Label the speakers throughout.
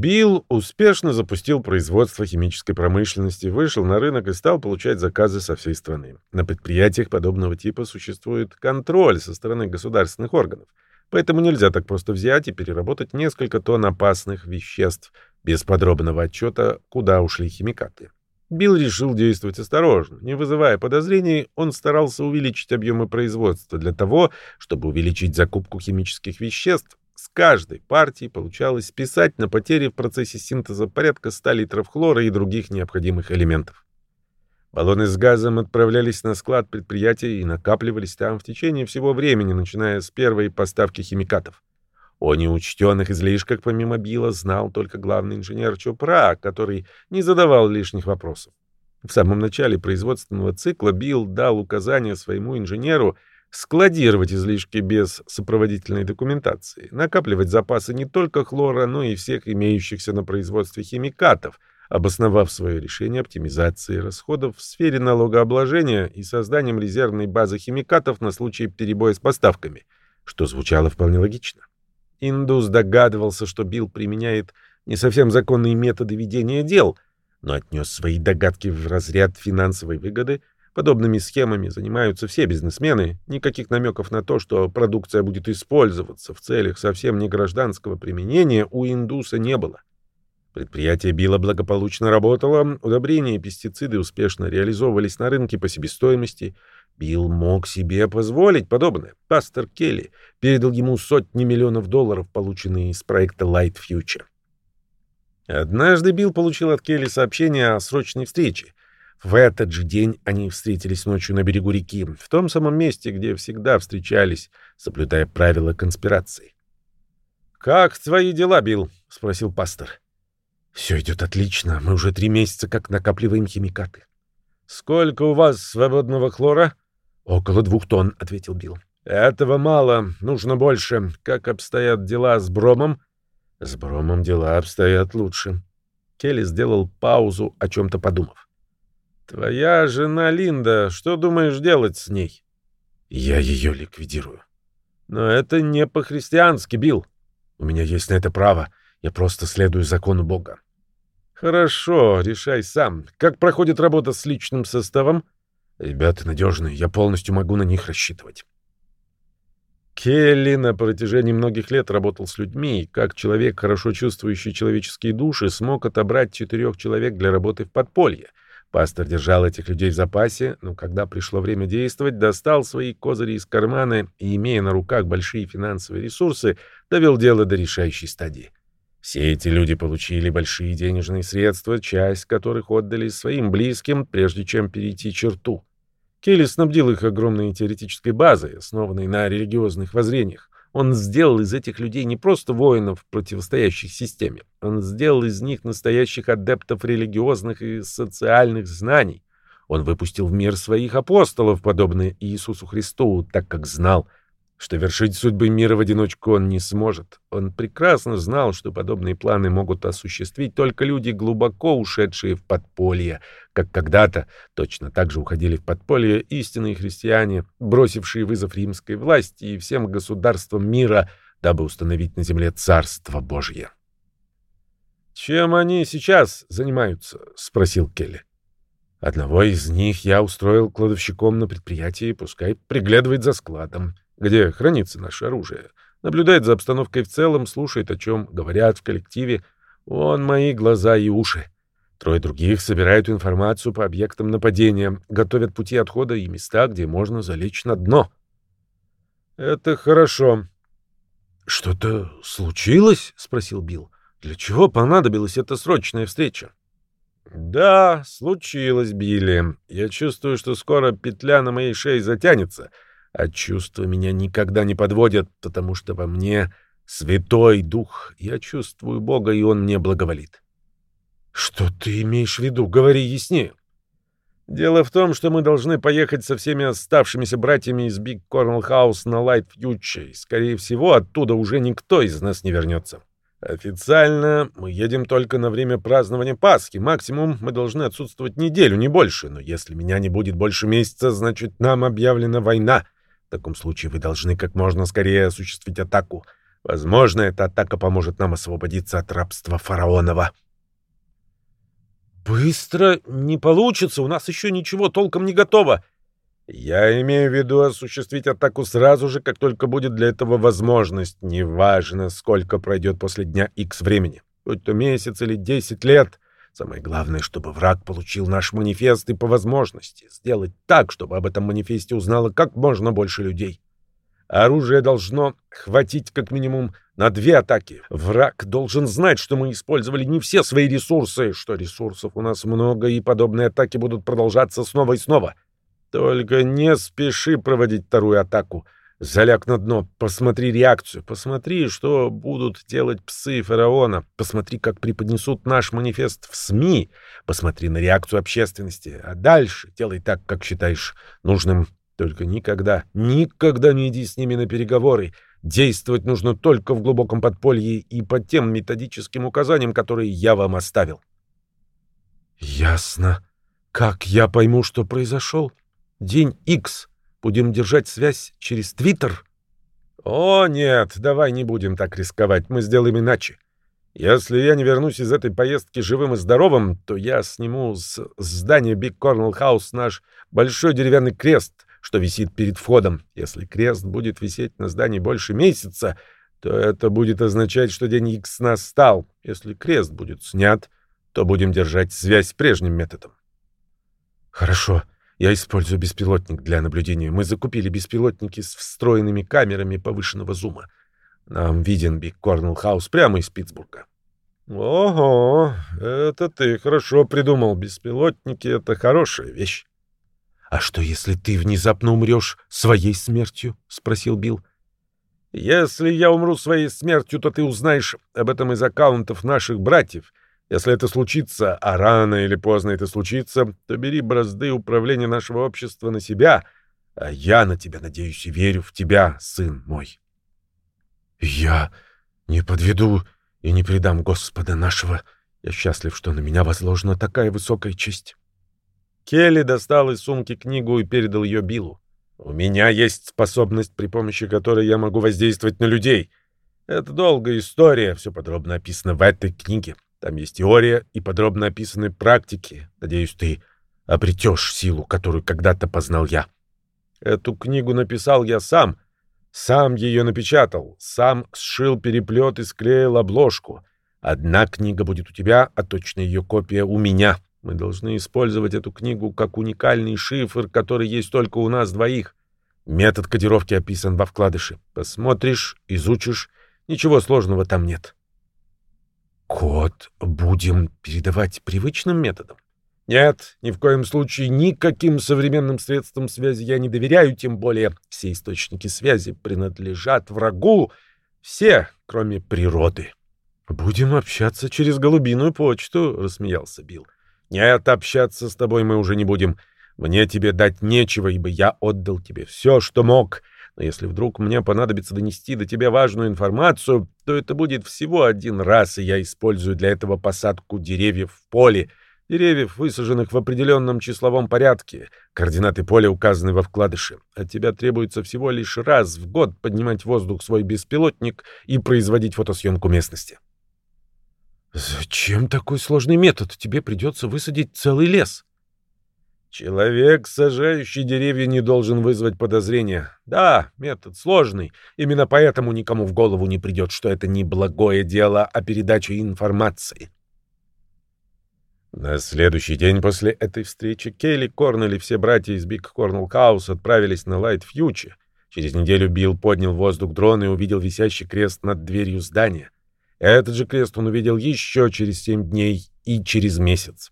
Speaker 1: Билл успешно запустил производство химической промышленности, вышел на рынок и стал получать заказы со всей страны. На предприятиях подобного типа существует контроль со стороны государственных органов. Поэтому нельзя так просто взять и переработать несколько тонн опасных веществ без подробного отчета, куда ушли химикаты. Билл решил действовать осторожно. Не вызывая подозрений, он старался увеличить объемы производства для того, чтобы увеличить закупку химических веществ, каждой партии получалось списать на потери в процессе синтеза порядка 100 литров хлора и других необходимых элементов. Баллоны с газом отправлялись на склад предприятия и накапливались там в течение всего времени, начиная с первой поставки химикатов. О неучтенных излишках помимо Билла знал только главный инженер Чупра, который не задавал лишних вопросов. В самом начале производственного цикла Билл дал указание своему инженеру — складировать излишки без сопроводительной документации, накапливать запасы не только хлора, но и всех имеющихся на производстве химикатов, обосновав свое решение оптимизации расходов в сфере налогообложения и созданием резервной базы химикатов на случай перебоя с поставками, что звучало вполне логично. Индус догадывался, что Билл применяет не совсем законные методы ведения дел, но отнес свои догадки в разряд финансовой выгоды – Подобными схемами занимаются все бизнесмены. Никаких намеков на то, что продукция будет использоваться в целях совсем не гражданского применения, у индуса не было. Предприятие Билла благополучно работало, удобрения и пестициды успешно реализовывались на рынке по себестоимости. Билл мог себе позволить подобное. Пастор Келли передал ему сотни миллионов долларов, полученные из проекта Light Future. Однажды Билл получил от Келли сообщение о срочной встрече. В этот же день они встретились ночью на берегу реки, в том самом месте, где всегда встречались, соблюдая правила конспирации. «Как твои дела, Билл?» — спросил пастор. «Все идет отлично. Мы уже три месяца как накапливаем химикаты». «Сколько у вас свободного хлора?» «Около двух тонн», — ответил Билл. «Этого мало. Нужно больше. Как обстоят дела с бромом?» «С бромом дела обстоят лучше». Келли сделал паузу, о чем-то подумав. Твоя жена Линда, что думаешь делать с ней? Я ее ликвидирую. Но это не по-христиански, Билл. У меня есть на это право. Я просто следую закону Бога. Хорошо, решай сам. Как проходит работа с личным составом? Ребята надежные, я полностью могу на них рассчитывать. Келли на протяжении многих лет работал с людьми, и как человек, хорошо чувствующий человеческие души, смог отобрать четырех человек для работы в подполье — Пастор держал этих людей в запасе, но когда пришло время действовать, достал свои козыри из кармана и, имея на руках большие финансовые ресурсы, довел дело до решающей стадии. Все эти люди получили большие денежные средства, часть которых отдали своим близким, прежде чем перейти черту. Келли снабдил их огромной теоретической базой, основанной на религиозных воззрениях. Он сделал из этих людей не просто воинов, противостоящих системе. Он сделал из них настоящих адептов религиозных и социальных знаний. Он выпустил в мир своих апостолов, подобно Иисусу Христу, так как знал — что вершить судьбы мира в одиночку он не сможет. Он прекрасно знал, что подобные планы могут осуществить только люди, глубоко ушедшие в подполье, как когда-то точно так же уходили в подполье истинные христиане, бросившие вызов римской власти и всем государствам мира, дабы установить на земле Царство Божье. «Чем они сейчас занимаются?» — спросил Келли. Одного из них я устроил кладовщиком на предприятии, пускай приглядывает за складом где хранится наше оружие, наблюдает за обстановкой в целом, слушает, о чем говорят в коллективе. Он мои глаза и уши. Трое других собирают информацию по объектам нападения, готовят пути отхода и места, где можно залечь на дно. Это хорошо. Что-то случилось? спросил Билл. Для чего понадобилась эта срочная встреча? Да, случилось, Билли. Я чувствую, что скоро петля на моей шее затянется — а чувства меня никогда не подводят, потому что во мне святой дух. Я чувствую Бога, и Он мне благоволит. Что ты имеешь в виду? Говори яснее. Дело в том, что мы должны поехать со всеми оставшимися братьями из Big Cornell House на Light Future, и, скорее всего, оттуда уже никто из нас не вернется. Официально мы едем только на время празднования Пасхи. Максимум мы должны отсутствовать неделю, не больше. Но если меня не будет больше месяца, значит, нам объявлена война. В таком случае вы должны как можно скорее осуществить атаку. Возможно, эта атака поможет нам освободиться от рабства фараонова.
Speaker 2: Быстро не получится, у нас еще ничего толком не готово.
Speaker 1: Я имею в виду осуществить атаку сразу же, как только будет для этого возможность, неважно, сколько пройдет после дня X времени, будь то месяц или 10 лет. Самое главное, чтобы враг получил наш манифест и по возможности сделать так, чтобы об этом манифесте узнало как можно больше людей. Оружие должно хватить как минимум на две атаки. Враг должен знать, что мы использовали не все свои ресурсы, что ресурсов у нас много, и подобные атаки будут продолжаться снова и снова. Только не спеши проводить вторую атаку. Заляг на дно, посмотри реакцию, посмотри, что будут делать псы фараона, посмотри, как преподнесут наш манифест в СМИ, посмотри на реакцию общественности, а дальше делай так, как считаешь нужным. Только никогда, никогда не иди с ними на переговоры. Действовать нужно только в глубоком подполье и по тем методическим указаниям, которые я вам оставил.
Speaker 2: Ясно. Как я пойму, что произошел? День X. Будем держать связь через Твиттер?
Speaker 1: О, нет, давай не будем так рисковать. Мы сделаем иначе. Если я не вернусь из этой поездки живым и здоровым, то я сниму с здания Big Cornell House наш большой деревянный крест, что висит перед входом. Если крест будет висеть на здании больше месяца, то это будет означать, что день X настал. Если крест будет снят, то будем держать связь прежним методом.
Speaker 2: Хорошо. Я использую беспилотник для наблюдения. Мы закупили беспилотники с встроенными камерами повышенного зума. Нам виден Биг Корнелл Хаус прямо из Питтсбурга.
Speaker 1: Ого, это ты хорошо придумал. Беспилотники — это хорошая вещь.
Speaker 2: «А что, если ты внезапно умрешь своей смертью?» — спросил Билл.
Speaker 1: «Если я умру своей смертью, то ты узнаешь об этом из аккаунтов наших братьев. Если это случится, а рано или поздно это случится, то бери бразды управления нашего общества на себя, а я на тебя надеюсь и верю в тебя, сын мой.
Speaker 2: Я не подведу и не предам Господа нашего. Я счастлив, что на меня возложена такая высокая честь.
Speaker 1: Келли достал из сумки книгу и передал ее Биллу. «У меня есть способность, при помощи которой я могу воздействовать на людей. Это долгая история, все подробно описано в этой книге. Там есть теория и подробно описаны практики. Надеюсь, ты обретешь силу, которую когда-то познал я. Эту книгу написал я сам. Сам ее напечатал. Сам сшил переплет и склеил обложку. Одна книга будет у тебя, а точно ее копия у меня. Мы должны использовать эту книгу как уникальный шифр, который есть только у нас двоих. Метод кодировки описан во вкладыше. Посмотришь, изучишь. Ничего сложного там нет.
Speaker 2: Код будем передавать привычным методом?
Speaker 1: Нет, ни в коем случае никаким современным средствам связи я не доверяю, тем более все источники связи принадлежат врагу, все, кроме природы.
Speaker 2: Будем общаться через голубиную почту, рассмеялся Билл.
Speaker 1: Нет, общаться с тобой мы уже не будем. Мне тебе дать нечего, ибо я отдал тебе все, что мог. Но если вдруг мне понадобится донести до тебя важную информацию, то это будет всего один раз, и я использую для этого посадку деревьев в поле, деревьев, высаженных в определенном числовом порядке. Координаты поля указаны во вкладыше. От тебя требуется всего лишь раз в год поднимать в воздух свой беспилотник и производить фотосъемку местности.
Speaker 2: «Зачем такой сложный метод? Тебе придется высадить целый лес».
Speaker 1: Человек, сажающий деревья, не должен вызвать подозрения. Да, метод сложный. Именно поэтому никому в голову не придет, что это не благое дело, а передача информации. На следующий день после этой встречи Келли, Корнелл и все братья из Big Cornell House отправились на Light Future. Через неделю Билл поднял в воздух дрон и увидел висящий крест над дверью здания. Этот же крест он увидел еще через семь дней и через месяц.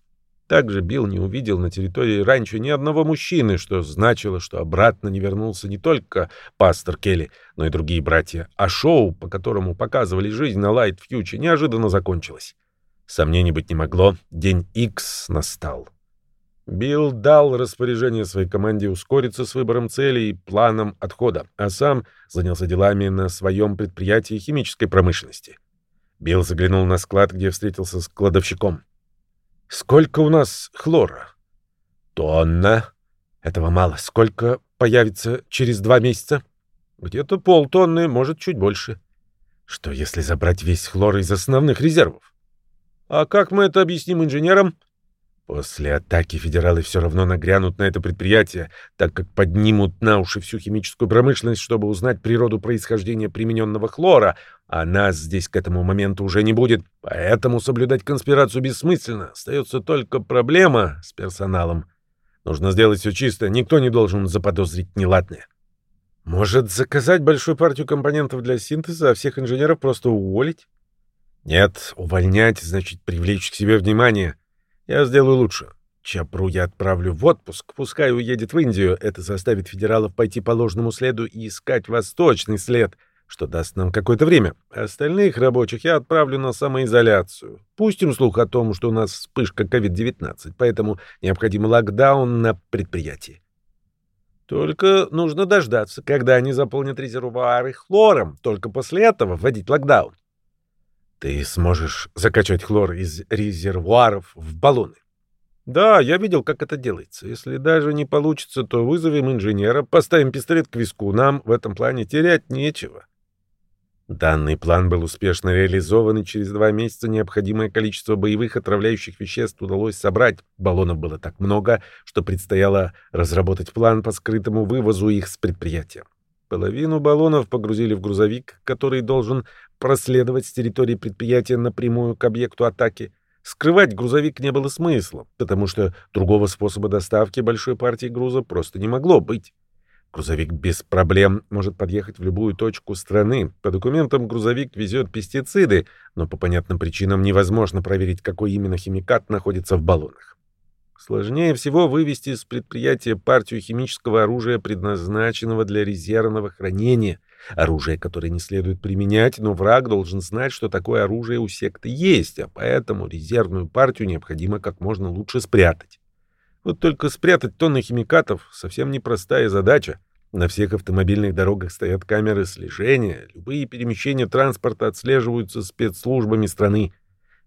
Speaker 1: Также Билл не увидел на территории ранчо ни одного мужчины, что значило, что обратно не вернулся не только пастор Келли, но и другие братья, а шоу, по которому показывали жизнь на Light Future, неожиданно закончилось. Сомнений быть не могло, день X настал. Билл дал распоряжение своей команде ускориться с выбором цели и планом отхода, а сам занялся делами на своем предприятии химической промышленности. Билл заглянул на склад, где встретился с кладовщиком. Сколько у нас хлора? Тонна. Этого мало. Сколько появится через два месяца? Где-то полтонны, может, чуть больше.
Speaker 2: Что если забрать весь хлор из основных резервов? А как мы это объясним инженерам? После атаки федералы все равно нагрянут на это предприятие, так как поднимут на уши всю химическую промышленность, чтобы узнать природу происхождения примененного хлора, а нас здесь к этому моменту уже не будет. Поэтому соблюдать конспирацию бессмысленно. Остается только проблема с персоналом. Нужно сделать все чисто, никто не должен заподозрить неладное. Может, заказать большую партию компонентов для синтеза, а всех инженеров просто уволить? Нет, увольнять значит привлечь к себе внимание. Я сделаю лучше. Чапру я отправлю в отпуск, пускай уедет в Индию. Это заставит федералов пойти по ложному следу и искать восточный след, что даст нам какое-то время. Остальных рабочих я отправлю на самоизоляцию. Пустим слух о том, что у нас вспышка COVID-19, поэтому необходим локдаун на предприятии. Только нужно дождаться, когда они заполнят резервуары хлором. Только после этого вводить локдаун. Ты сможешь закачать хлор из резервуаров в баллоны. Да, я видел, как это делается. Если даже не получится, то вызовем инженера, поставим пистолет к виску. Нам в этом плане терять нечего. Данный план был успешно реализован, и через два месяца необходимое количество боевых отравляющих веществ удалось собрать. Баллонов было так много, что предстояло разработать план по скрытому вывозу их с предприятия. Половину баллонов погрузили в грузовик, который должен проследовать с территории предприятия напрямую к объекту атаки. Скрывать грузовик не было смысла, потому что другого способа доставки большой партии груза просто не могло быть. Грузовик без проблем может подъехать в любую точку страны. По документам грузовик везет пестициды, но по понятным причинам невозможно проверить, какой именно химикат находится в баллонах. Сложнее всего вывести с предприятия партию химического оружия, предназначенного для резервного хранения. Оружие, которое не следует применять, но враг должен знать, что такое оружие у секты есть, а поэтому резервную партию необходимо как можно лучше спрятать. Вот только спрятать тонны химикатов — совсем непростая задача. На всех автомобильных дорогах стоят камеры слежения, любые перемещения транспорта отслеживаются спецслужбами страны.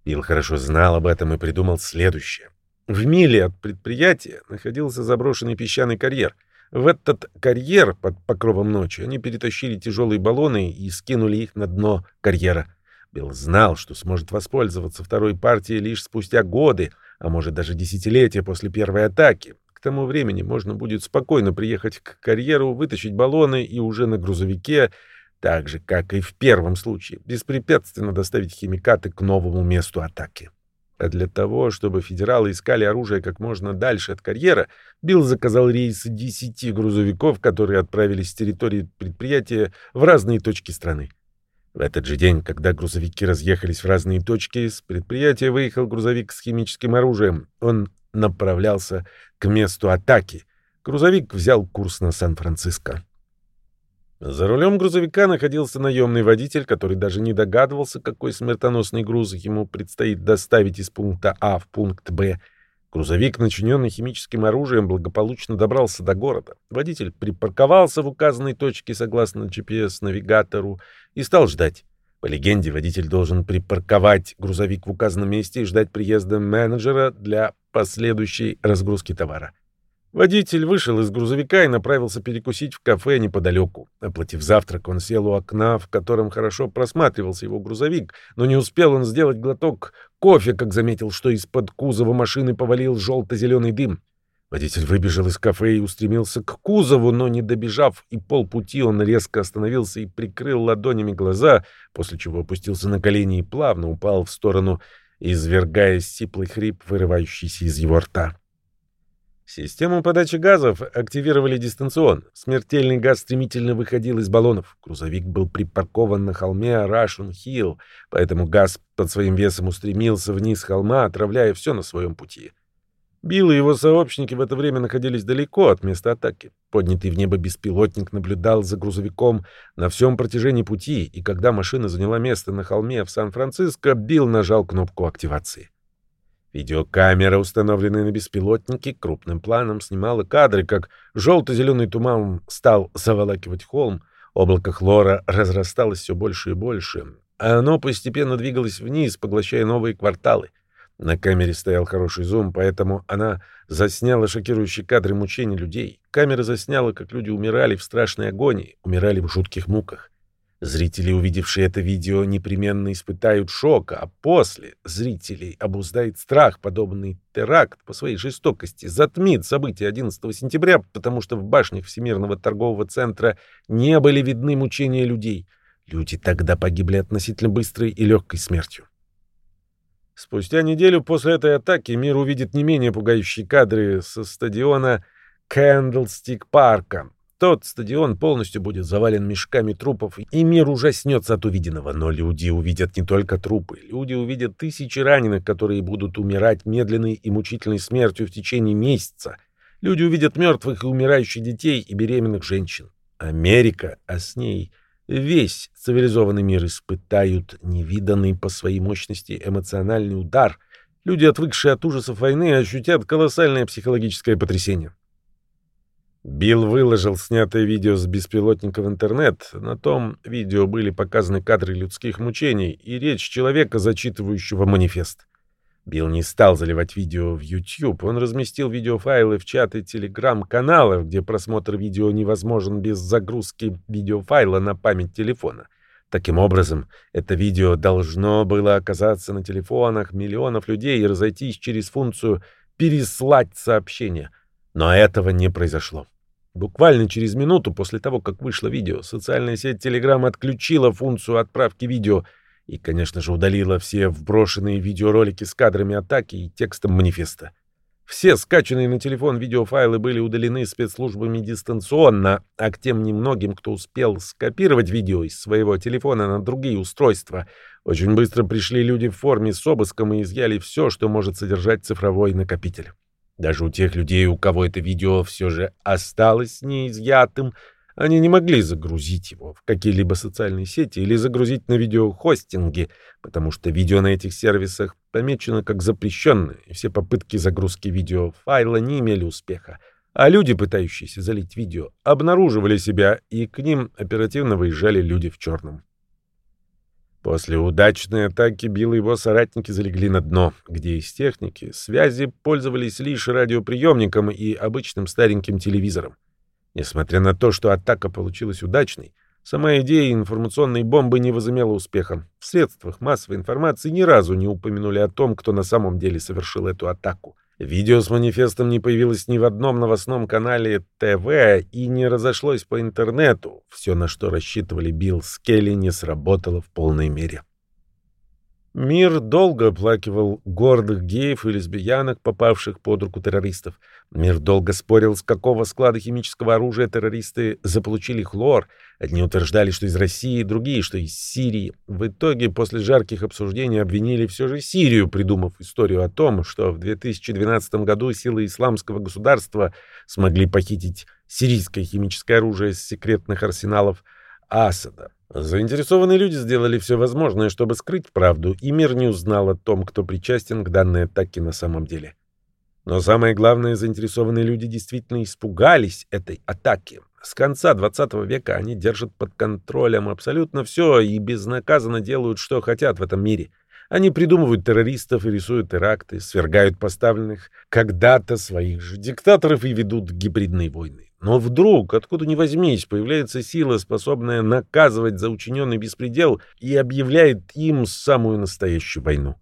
Speaker 2: Билл хорошо знал об этом и придумал следующее. В миле от предприятия находился заброшенный песчаный карьер. В этот карьер под покровом ночи они перетащили тяжелые баллоны и скинули их на дно карьера. Билл знал, что сможет воспользоваться второй партией лишь спустя годы, а может даже десятилетия после первой атаки. К тому времени можно будет спокойно приехать к карьеру, вытащить баллоны и уже на грузовике, так же, как и в первом случае, беспрепятственно доставить химикаты к новому месту атаки. А для того, чтобы федералы искали оружие как можно дальше от карьера, Билл заказал рейс 10 грузовиков, которые отправились с территории предприятия в разные точки страны. В этот же день, когда грузовики разъехались в разные точки, с предприятия выехал грузовик с химическим оружием. Он направлялся к месту атаки. Грузовик взял курс на Сан-Франциско. За рулем грузовика находился наемный водитель, который даже не догадывался, какой смертоносный груз ему предстоит доставить из пункта А в пункт Б. Грузовик, начиненный химическим оружием, благополучно добрался до города. Водитель припарковался в указанной точке согласно GPS-навигатору и стал ждать. По легенде, водитель должен припарковать грузовик в указанном месте и ждать приезда менеджера для последующей разгрузки товара. Водитель вышел из грузовика и направился перекусить в кафе неподалеку. Оплатив завтрак, он сел у окна, в котором хорошо просматривался его грузовик, но не успел он сделать глоток кофе, как заметил, что из-под кузова машины повалил желто-зеленый дым. Водитель выбежал из кафе и устремился к кузову, но не добежав и полпути, он резко остановился и прикрыл ладонями глаза, после чего опустился на колени и плавно упал в сторону, извергая сиплый хрип, вырывающийся из его рта. Систему подачи газов активировали дистанционно. Смертельный газ стремительно выходил из баллонов. Грузовик был припаркован на холме Рашун Хилл, поэтому газ под своим весом устремился вниз холма, отравляя все на своем пути. Билл и его сообщники в это время находились далеко от места атаки. Поднятый в небо беспилотник наблюдал за грузовиком на всем протяжении пути, и когда машина заняла место на холме в Сан-Франциско, Билл нажал кнопку активации. Видеокамера, установленная на беспилотнике, крупным планом снимала кадры, как желто-зеленый туман стал заволакивать холм, облако хлора разрасталось все больше и больше, а оно постепенно двигалось вниз, поглощая новые кварталы. На камере стоял хороший зум, поэтому она засняла шокирующие кадры мучений людей. Камера засняла, как люди умирали в страшной агонии, умирали в жутких муках.
Speaker 1: Зрители, увидевшие это видео, непременно испытают шок, а после зрителей обуздает страх, подобный теракт по своей жестокости, затмит события 11 сентября, потому что в башнях Всемирного торгового центра не были видны мучения людей. Люди тогда погибли относительно быстрой и легкой смертью. Спустя неделю после этой атаки мир увидит не менее пугающие кадры со стадиона Кэндлстик Парка, тот стадион полностью будет завален мешками трупов, и мир ужаснется от увиденного. Но люди увидят не только трупы. Люди увидят тысячи раненых, которые будут умирать медленной и мучительной смертью в течение месяца. Люди увидят мертвых и умирающих детей и беременных женщин. Америка, а с ней весь цивилизованный мир испытают невиданный по своей мощности эмоциональный удар. Люди, отвыкшие от ужасов войны, ощутят колоссальное психологическое потрясение. Билл выложил снятое видео с беспилотника в интернет. На том видео были показаны кадры людских мучений и речь человека, зачитывающего манифест. Билл не стал заливать видео в YouTube. Он разместил видеофайлы в чаты телеграм-каналов, где просмотр видео невозможен без загрузки видеофайла на память телефона. Таким образом, это видео должно было оказаться на телефонах миллионов людей и разойтись через функцию «переслать сообщение». Но этого не произошло. Буквально через минуту после того, как вышло видео, социальная сеть Telegram отключила функцию отправки видео и, конечно же, удалила все вброшенные видеоролики с кадрами атаки и текстом манифеста. Все скачанные на телефон видеофайлы были удалены спецслужбами дистанционно, а к тем немногим, кто успел скопировать видео из своего телефона на другие устройства, очень быстро пришли люди в форме с обыском и изъяли все, что может содержать цифровой накопитель. Даже у тех людей, у кого это видео все же осталось неизъятым, они не могли загрузить его в какие-либо социальные сети или загрузить на видеохостинге, потому что видео на этих сервисах помечено как запрещенное, и все попытки загрузки видеофайла не имели успеха. А люди, пытающиеся залить видео, обнаруживали себя, и к ним оперативно выезжали люди в черном. После удачной атаки Билл и его соратники залегли на дно, где из техники связи пользовались лишь радиоприемником и обычным стареньким телевизором. Несмотря на то, что атака получилась удачной, сама идея информационной бомбы не возымела успеха. В средствах массовой информации ни разу не упомянули о том, кто на самом деле совершил эту атаку. Видео с манифестом не появилось ни в одном новостном канале ТВ и не разошлось по интернету. Все, на что рассчитывали Билл с Келли, не сработало в полной мере. Мир долго оплакивал гордых геев и лесбиянок, попавших под руку террористов. Мир долго спорил, с какого склада химического оружия террористы заполучили хлор. Одни утверждали, что из России, другие, что из Сирии. В итоге, после жарких обсуждений, обвинили все же Сирию, придумав историю о том, что в 2012 году силы исламского государства смогли похитить сирийское химическое оружие с секретных арсеналов Асада. Заинтересованные люди сделали все возможное, чтобы скрыть правду, и мир не узнал о том, кто причастен к данной атаке на самом деле. Но самое главное, заинтересованные люди действительно испугались этой атаки. С конца 20 века они держат под контролем абсолютно все и безнаказанно делают, что хотят в этом мире. Они придумывают террористов и рисуют теракты, свергают поставленных когда-то своих же диктаторов и ведут гибридные войны. Но вдруг, откуда ни возьмись, появляется сила, способная наказывать за учиненный беспредел и объявляет им самую настоящую войну.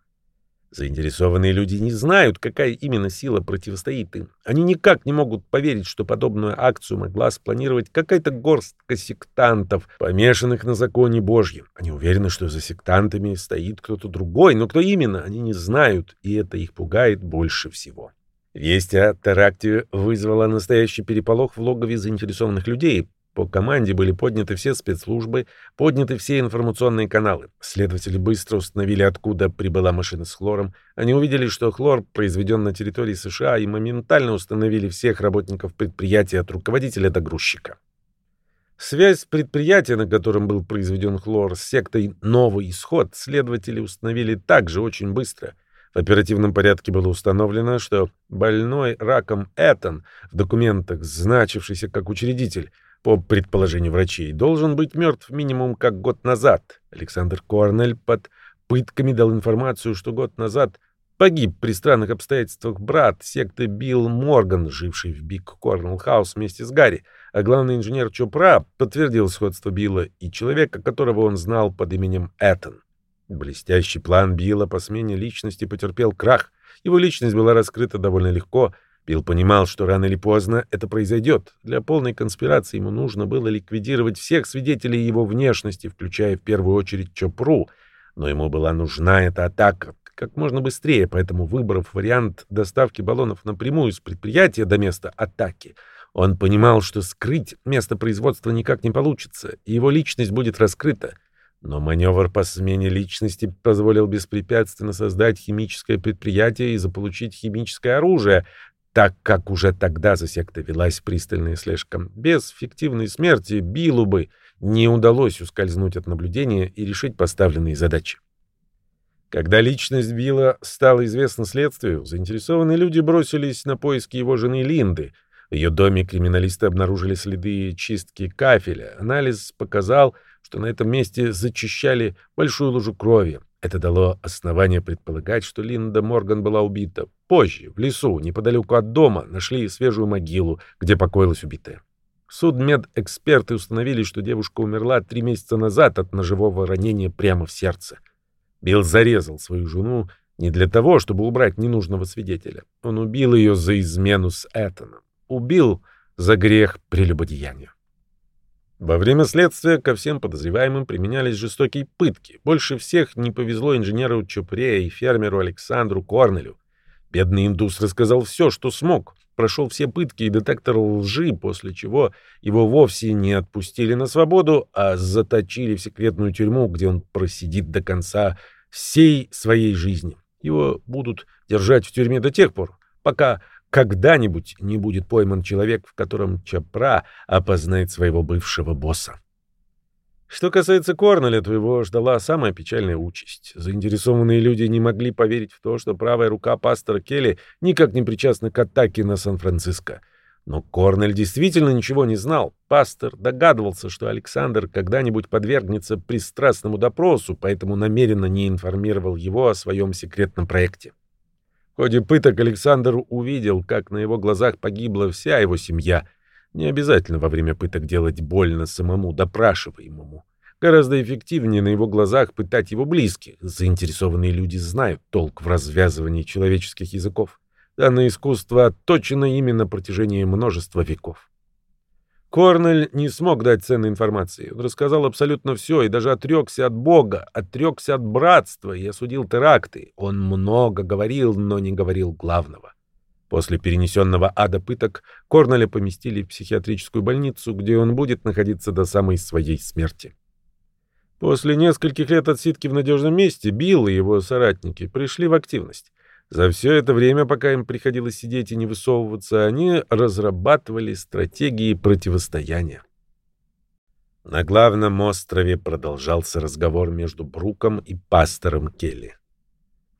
Speaker 1: Заинтересованные люди не знают, какая именно сила противостоит им. Они никак не могут поверить, что подобную акцию могла спланировать какая-то горстка сектантов, помешанных на законе Божьем. Они уверены, что за сектантами стоит кто-то другой, но кто именно, они не знают, и это их пугает больше всего. Весть о теракте вызвала настоящий переполох в логове заинтересованных людей. По команде были подняты все спецслужбы, подняты все информационные каналы. Следователи быстро установили, откуда прибыла машина с хлором. Они увидели, что хлор произведен на территории США и моментально установили всех работников предприятия от руководителя до грузчика. Связь предприятия, на котором был произведен хлор, с сектой «Новый исход» следователи установили также очень быстро — в оперативном порядке было установлено, что больной раком Этан, в документах значившийся как учредитель, по предположению врачей, должен быть мертв минимум как год назад. Александр Корнель под пытками дал информацию, что год назад Погиб при странных обстоятельствах брат секты Билл Морган, живший в Биг Корнелл Хаус вместе с Гарри, а главный инженер Чопра подтвердил сходство Билла и человека, которого он знал под именем Эттон. Блестящий план Билла по смене личности потерпел крах. Его личность была раскрыта довольно легко — Билл понимал, что рано или поздно это произойдет. Для полной конспирации ему нужно было ликвидировать всех свидетелей его внешности, включая в первую очередь Чопру. Но ему была нужна эта атака как можно быстрее, поэтому, выбрав вариант доставки баллонов напрямую с предприятия до места атаки, он понимал, что скрыть место производства никак не получится, и его личность будет раскрыта. Но маневр по смене личности позволил беспрепятственно создать химическое предприятие и заполучить химическое оружие, так как уже тогда за сектой велась пристальная слежка. Без фиктивной смерти Биллу бы не удалось ускользнуть от наблюдения и решить поставленные задачи. Когда личность Билла стала известна следствию, заинтересованные люди бросились на поиски его жены Линды. В ее доме криминалисты обнаружили следы чистки кафеля. Анализ показал, что на этом месте зачищали большую лужу крови. Это дало основание предполагать, что Линда Морган была убита. Позже, в лесу, неподалеку от дома, нашли свежую могилу, где покоилась убитая. Судмедэксперты установили, что девушка умерла три месяца назад от ножевого ранения прямо в сердце. Билл зарезал свою жену не для того, чтобы убрать ненужного свидетеля. Он убил ее за измену с Этаном. Убил за грех прелюбодеяния. Во время следствия ко всем подозреваемым применялись жестокие пытки. Больше всех не повезло инженеру Чупре и фермеру Александру Корнелю. Бедный индус рассказал все, что смог. Прошел все пытки и детектор лжи, после чего его вовсе не отпустили на свободу, а заточили в секретную тюрьму, где он просидит до конца всей своей жизни. Его будут держать в тюрьме до тех пор, пока когда-нибудь не будет пойман человек, в котором Чапра опознает своего бывшего босса. Что касается Корнеля, то его ждала самая печальная участь. Заинтересованные люди не могли поверить в то, что правая рука пастора Келли никак не причастна к атаке на Сан-Франциско. Но Корнель действительно ничего не знал. Пастор догадывался, что Александр когда-нибудь подвергнется пристрастному допросу, поэтому намеренно не информировал его о своем секретном проекте. Ходе пыток Александр увидел, как на его глазах погибла вся его семья. Не обязательно во время пыток делать больно самому допрашиваемому. Гораздо эффективнее на его глазах пытать его близких. Заинтересованные люди знают толк в развязывании человеческих языков. Данное искусство отточено именно на протяжении множества веков. Корнель не смог дать ценной информации. Он рассказал абсолютно все и даже отрекся от Бога, отрекся от братства и осудил теракты. Он много говорил, но не говорил главного. После перенесенного ада пыток Корнеля поместили в психиатрическую больницу, где он будет находиться до самой своей смерти. После нескольких лет отсидки в надежном месте Билл и его соратники пришли в активность. За все это время, пока им приходилось сидеть и не высовываться, они разрабатывали стратегии противостояния. На главном острове продолжался разговор между Бруком и пастором Келли.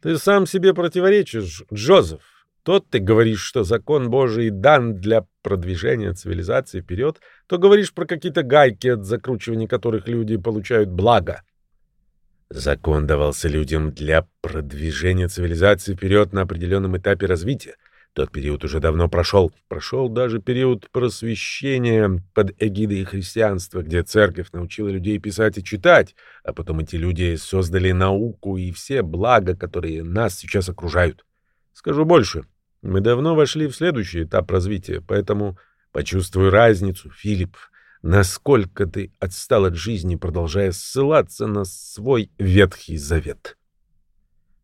Speaker 1: «Ты сам себе противоречишь, Джозеф. Тот ты говоришь, что закон Божий дан для продвижения цивилизации вперед, то говоришь про какие-то гайки, от закручивания которых люди получают благо. Закон давался людям для продвижения цивилизации вперед на определенном этапе развития. Тот период уже давно прошел. Прошел даже период просвещения под эгидой христианства, где церковь научила людей писать и читать, а потом эти люди создали науку и все блага, которые нас сейчас окружают. Скажу больше. Мы давно вошли в следующий этап развития, поэтому почувствуй разницу, Филипп насколько ты отстал от жизни, продолжая ссылаться на свой Ветхий Завет.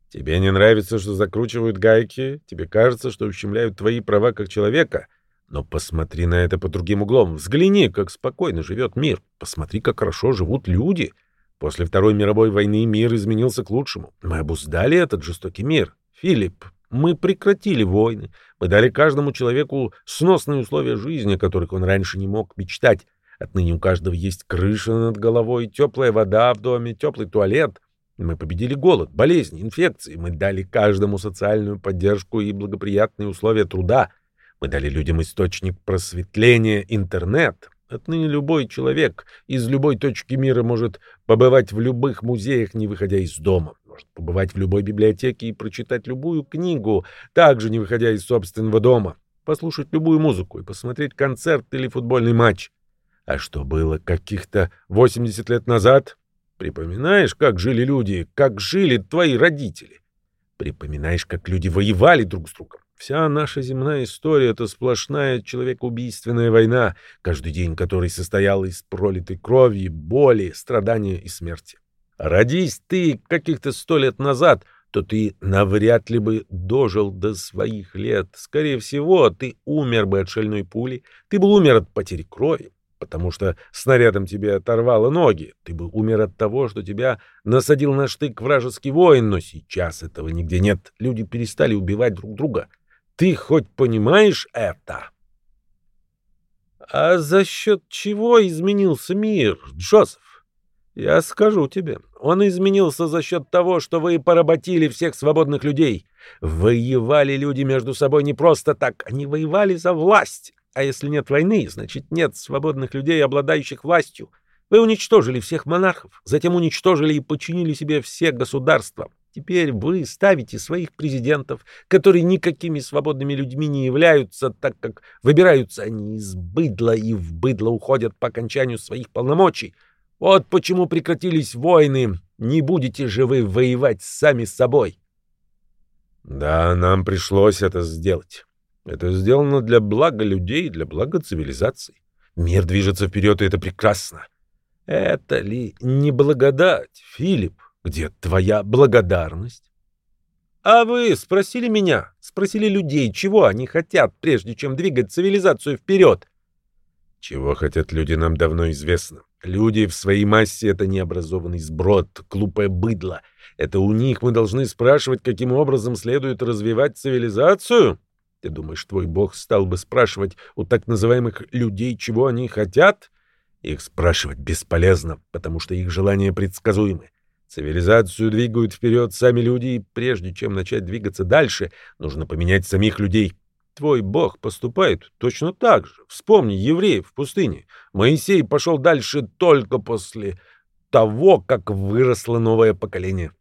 Speaker 1: Тебе не нравится, что закручивают гайки, тебе кажется, что ущемляют твои права как человека, но посмотри на это под другим углом, взгляни, как спокойно живет мир, посмотри, как хорошо живут люди. После Второй мировой войны мир изменился к лучшему. Мы обуздали этот жестокий мир. Филипп, мы прекратили войны. Мы дали каждому человеку сносные условия жизни, о которых он раньше не мог мечтать. Отныне у каждого есть крыша над головой, теплая вода в доме, теплый туалет. Мы победили голод, болезни, инфекции. Мы дали каждому социальную поддержку и благоприятные условия труда. Мы дали людям источник просветления, интернет. Отныне любой человек из любой точки мира может побывать в любых музеях, не выходя из дома, может побывать в любой библиотеке и прочитать любую книгу, также не выходя из собственного дома, послушать любую музыку и посмотреть концерт или футбольный матч. А что было каких-то 80 лет назад? Припоминаешь, как жили люди, как жили твои родители? Припоминаешь, как люди воевали друг с другом? Вся наша земная история — это сплошная человекоубийственная война, каждый день которой состоял из пролитой крови, боли, страдания и смерти. Родись ты каких-то сто лет назад, то ты навряд ли бы дожил до своих лет. Скорее всего, ты умер бы от шальной пули, ты бы умер от потери крови, потому что снарядом тебе оторвало ноги. Ты бы умер от того, что тебя насадил на штык вражеский воин, но сейчас этого нигде нет. Люди перестали убивать друг друга. Ты хоть понимаешь это? А за счет чего изменился мир, Джозеф? Я скажу тебе, он изменился за счет того, что вы поработили всех свободных людей. Воевали люди между собой не просто так, они воевали за власть. А если нет войны, значит нет свободных людей, обладающих властью. Вы уничтожили всех монархов, затем уничтожили и подчинили себе все государства. Теперь вы ставите своих президентов, которые никакими свободными людьми не являются, так как выбираются они из быдла и в быдло уходят по окончанию своих полномочий. Вот почему прекратились войны. Не будете же вы воевать сами с собой. Да, нам пришлось это сделать. Это сделано для блага людей, для блага цивилизации. Мир движется вперед, и это прекрасно. Это ли не благодать, Филипп? Где твоя благодарность? А вы спросили меня, спросили людей, чего они хотят, прежде чем двигать цивилизацию вперед? Чего хотят люди, нам давно известно. Люди в своей массе — это необразованный сброд, глупое быдло. Это у них мы должны спрашивать, каким образом следует развивать цивилизацию? Ты думаешь, твой бог стал бы спрашивать у так называемых людей, чего они хотят? Их спрашивать бесполезно, потому что их желания предсказуемы. Цивилизацию двигают вперед сами люди, и прежде чем начать двигаться дальше, нужно поменять самих людей. Твой бог поступает точно так же. Вспомни евреев в пустыне. Моисей пошел дальше только после того, как выросло новое поколение.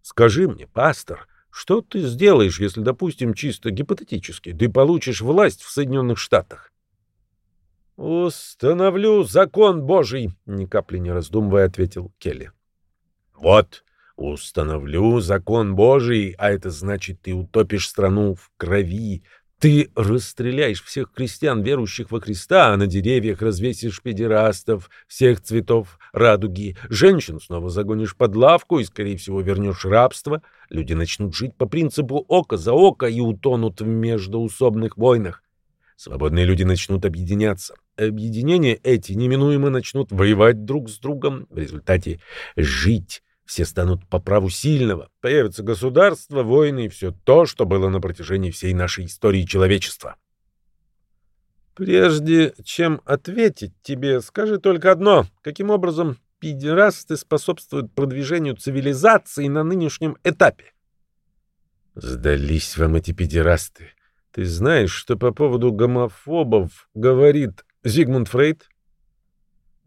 Speaker 1: Скажи мне, пастор, — что ты сделаешь, если, допустим, чисто гипотетически, ты получишь власть в Соединенных Штатах? «Установлю закон Божий», — ни капли не раздумывая ответил Келли. «Вот, установлю закон Божий, а это значит, ты утопишь страну в крови, ты расстреляешь всех крестьян, верующих во Христа, а на деревьях развесишь педерастов всех цветов радуги. Женщин снова загонишь под лавку и, скорее всего, вернешь рабство. Люди начнут жить по принципу око за око и утонут в междоусобных войнах. Свободные люди начнут объединяться. Объединения эти неминуемо начнут воевать друг с другом. В результате жить все станут по праву сильного. Появятся государства, войны и все то, что было на протяжении всей нашей истории человечества. Прежде чем ответить тебе, скажи только одно. Каким образом педерасты способствуют продвижению цивилизации на нынешнем этапе? Сдались вам эти педерасты. Ты знаешь, что по поводу гомофобов говорит Зигмунд Фрейд?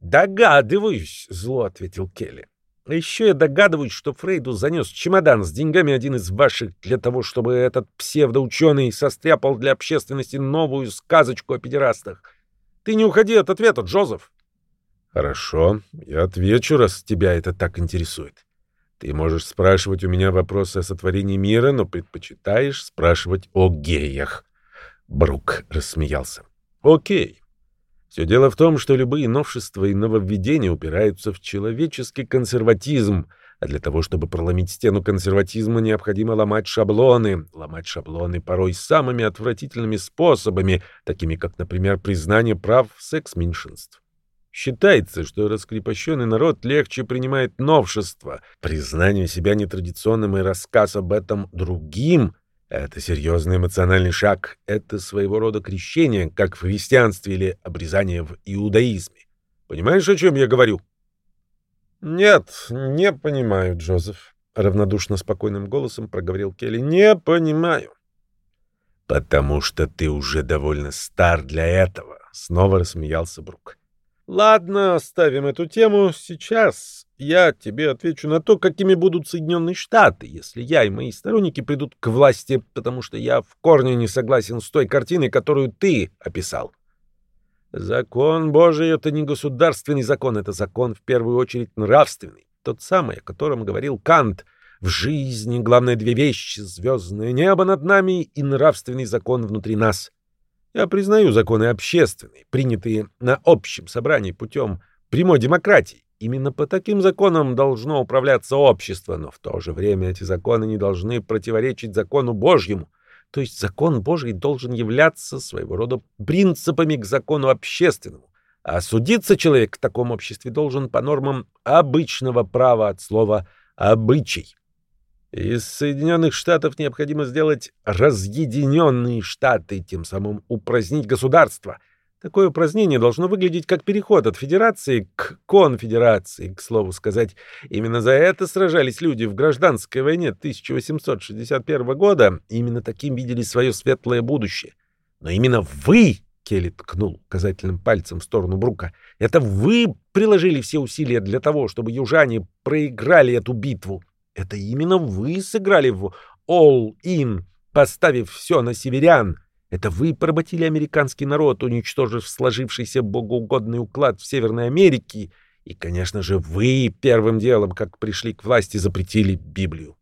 Speaker 1: «Догадываюсь», — зло ответил Келли. А еще я догадываюсь, что Фрейду занес чемодан с деньгами один из ваших для того, чтобы этот псевдоученый состряпал для общественности новую сказочку о педерастах. Ты не уходи от ответа, Джозеф. Хорошо, я отвечу, раз тебя это так интересует. Ты можешь спрашивать у меня вопросы о сотворении мира, но предпочитаешь спрашивать о геях. Брук рассмеялся. Окей. Все дело в том, что любые новшества и нововведения упираются в человеческий консерватизм, а для того, чтобы проломить стену консерватизма, необходимо ломать шаблоны, ломать шаблоны порой самыми отвратительными способами, такими как, например, признание прав секс-меньшинств. Считается, что раскрепощенный народ легче принимает новшества, признание себя нетрадиционным и рассказ об этом другим это серьезный эмоциональный шаг. Это своего рода крещение, как в христианстве или обрезание в иудаизме. Понимаешь, о чем я говорю? Нет, не понимаю, Джозеф. Равнодушно спокойным голосом проговорил Келли. Не понимаю. Потому что ты уже довольно стар для этого. Снова рассмеялся Брук. Ладно, оставим эту тему. Сейчас я тебе отвечу на то, какими будут Соединенные Штаты, если я и мои сторонники придут к власти, потому что я в корне не согласен с той картиной, которую ты описал. Закон Божий — это не государственный закон, это закон в первую очередь нравственный, тот самый, о котором говорил Кант. В жизни главное две вещи — звездное небо над нами и нравственный закон внутри нас. Я признаю законы общественные, принятые на общем собрании путем прямой демократии. Именно по таким законам должно управляться общество, но в то же время эти законы не должны противоречить закону Божьему — то есть закон Божий должен являться своего рода принципами к закону общественному, а судиться человек в таком обществе должен по нормам обычного права от слова «обычай». Из Соединенных Штатов необходимо сделать разъединенные штаты, тем самым упразднить государство — Такое упразднение должно выглядеть как переход от федерации к конфедерации, к слову сказать. Именно за это сражались люди в гражданской войне 1861 года, именно таким видели свое светлое будущее. Но именно вы, Келли ткнул указательным пальцем в сторону Брука, это вы приложили все усилия для того, чтобы южане проиграли эту битву. Это именно вы сыграли в all-in, поставив все на северян. Это вы поработили американский народ, уничтожив сложившийся богоугодный уклад в Северной Америке. И, конечно же, вы первым делом, как пришли к власти, запретили Библию.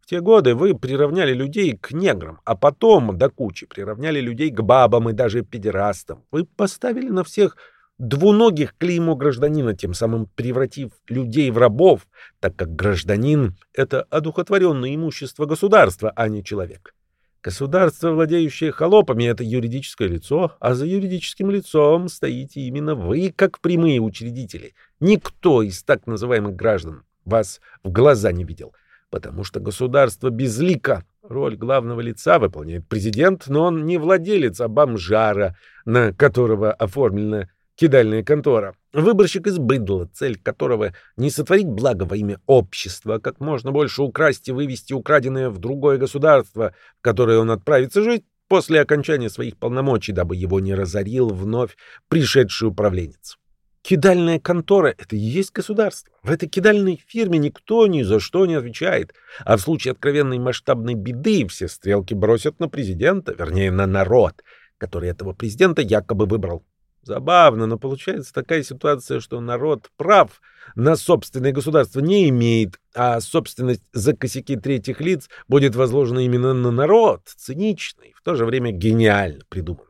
Speaker 1: В те годы вы приравняли людей к неграм, а потом до кучи приравняли людей к бабам и даже педерастам. Вы поставили на всех двуногих клеймо гражданина, тем самым превратив людей в рабов, так как гражданин — это одухотворенное имущество государства, а не человек. Государство, владеющее холопами, это юридическое лицо, а за юридическим лицом стоите именно вы, как прямые учредители. Никто из так называемых граждан вас в глаза не видел, потому что государство безлико. Роль главного лица выполняет президент, но он не владелец, а бомжара, на которого оформлена кидальная контора. Выборщик из быдла, цель которого не сотворить благо во имя общества, а как можно больше украсть и вывести украденное в другое государство, в которое он отправится жить после окончания своих полномочий, дабы его не разорил вновь пришедший управленец. Кидальная контора — это и есть государство. В этой кидальной фирме никто ни за что не отвечает. А в случае откровенной масштабной беды все стрелки бросят на президента, вернее, на народ, который этого президента якобы выбрал. Забавно, но получается такая ситуация, что народ прав на собственное государство не имеет, а собственность за косяки третьих лиц будет возложена именно на народ. Цинично и в то же время гениально придумано.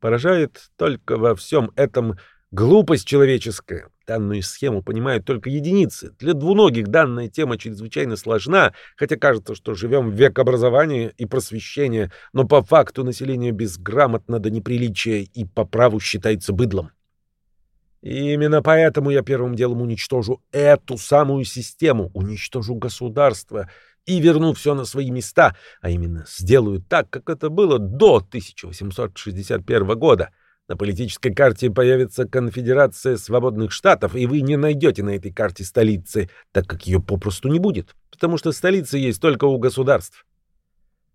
Speaker 1: Поражает только во всем этом глупость человеческая. Данную схему понимают только единицы. Для двуногих данная тема чрезвычайно сложна, хотя кажется, что живем в век образования и просвещения, но по факту население безграмотно до неприличия и по праву считается быдлом. И именно поэтому я первым делом уничтожу эту самую систему, уничтожу государство и верну все на свои места, а именно сделаю так, как это было до 1861 года — на политической карте появится конфедерация свободных штатов, и вы не найдете на этой карте столицы, так как ее попросту не будет, потому что столица есть только у государств.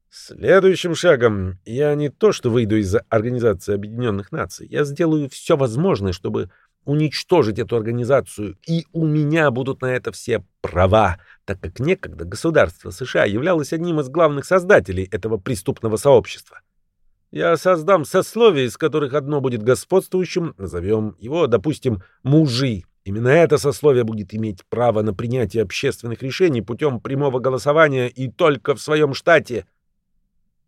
Speaker 1: Следующим шагом я не то что выйду из Организации Объединенных Наций, я сделаю все возможное, чтобы уничтожить эту организацию, и у меня будут на это все права, так как некогда государство США являлось одним из главных создателей этого преступного сообщества. Я создам сословие, из которых одно будет господствующим, назовем его, допустим, мужи. Именно это сословие будет иметь право на принятие общественных решений путем прямого голосования и только в своем штате.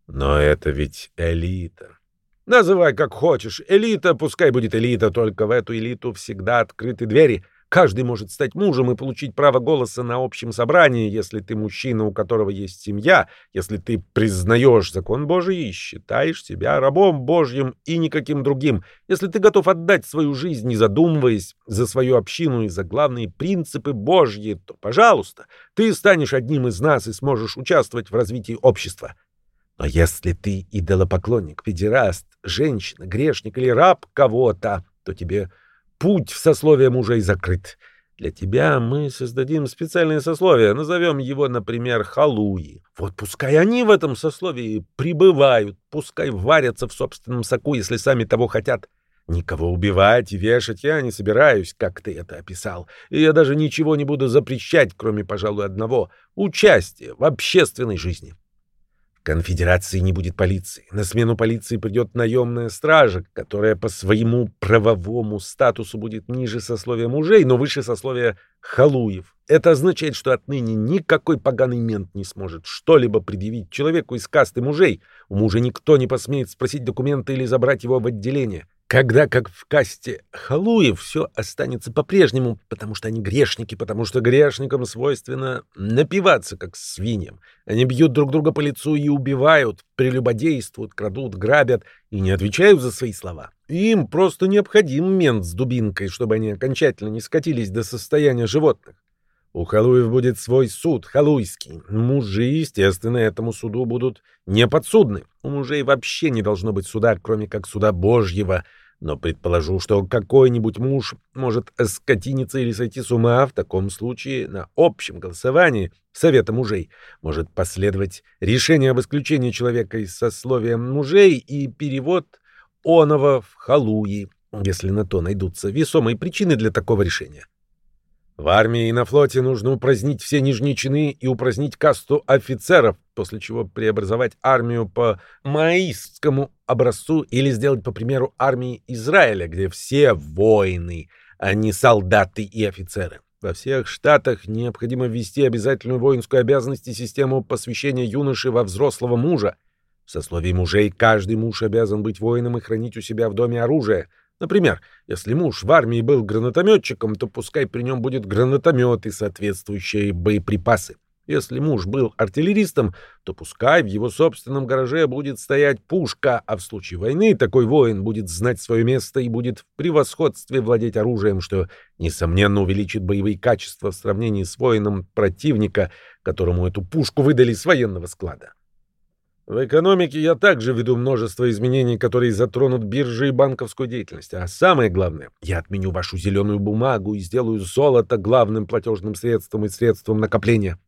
Speaker 1: Но это ведь элита. Называй как хочешь. Элита, пускай будет элита, только в эту элиту всегда открыты двери — Каждый может стать мужем и получить право голоса на общем собрании, если ты мужчина, у которого есть семья, если ты признаешь закон Божий и считаешь себя рабом Божьим и никаким другим, если ты готов отдать свою жизнь, не задумываясь, за свою общину и за главные принципы Божьи, то, пожалуйста, ты станешь одним из нас и сможешь участвовать в развитии общества. Но если ты идолопоклонник, педераст, женщина, грешник или раб кого-то, то тебе путь в сословие мужей закрыт. Для тебя мы создадим специальное сословие, назовем его, например, халуи. Вот пускай они в этом сословии пребывают, пускай варятся в собственном соку, если сами того хотят. Никого убивать и вешать я не собираюсь, как ты это описал. И я даже ничего не буду запрещать, кроме, пожалуй, одного — участия в общественной жизни. Конфедерации не будет полиции. На смену полиции придет наемная стража, которая по своему правовому статусу будет ниже сословия мужей, но выше сословия халуев. Это означает, что отныне никакой поганый мент не сможет что-либо предъявить человеку из касты мужей. У мужа никто не посмеет спросить документы или забрать его в отделение. Когда, как в касте халуев, все останется по-прежнему, потому что они грешники, потому что грешникам свойственно напиваться, как свиньям. Они бьют друг друга по лицу и убивают, прелюбодействуют, крадут, грабят и не отвечают за свои слова. Им просто необходим мент с дубинкой, чтобы они окончательно не скатились до состояния животных. У халуев будет свой суд, халуйский. Мужи, естественно, этому суду будут не подсудны. У мужей вообще не должно быть суда, кроме как суда Божьего. Но предположу, что какой-нибудь муж может скотиниться или сойти с ума. В таком случае на общем голосовании Совета мужей может последовать решение об исключении человека из сословия мужей и перевод оного в халуи, если на то найдутся весомые причины для такого решения. В армии и на флоте нужно упразднить все нижние чины и упразднить касту офицеров, после чего преобразовать армию по маистскому образцу или сделать, по примеру, армии Израиля, где все воины, а не солдаты и офицеры. Во всех штатах необходимо ввести обязательную воинскую обязанность и систему посвящения юноши во взрослого мужа. В сословии мужей каждый муж обязан быть воином и хранить у себя в доме оружие — Например, если муж в армии был гранатометчиком, то пускай при нем будет гранатомет и соответствующие боеприпасы. Если муж был артиллеристом, то пускай в его собственном гараже будет стоять пушка, а в случае войны такой воин будет знать свое место и будет в превосходстве владеть оружием, что, несомненно, увеличит боевые качества в сравнении с воином противника, которому эту пушку выдали с военного склада. В экономике я также веду множество изменений, которые затронут биржи и банковскую деятельность. А самое главное, я отменю вашу зеленую бумагу и сделаю золото главным платежным средством и средством накопления.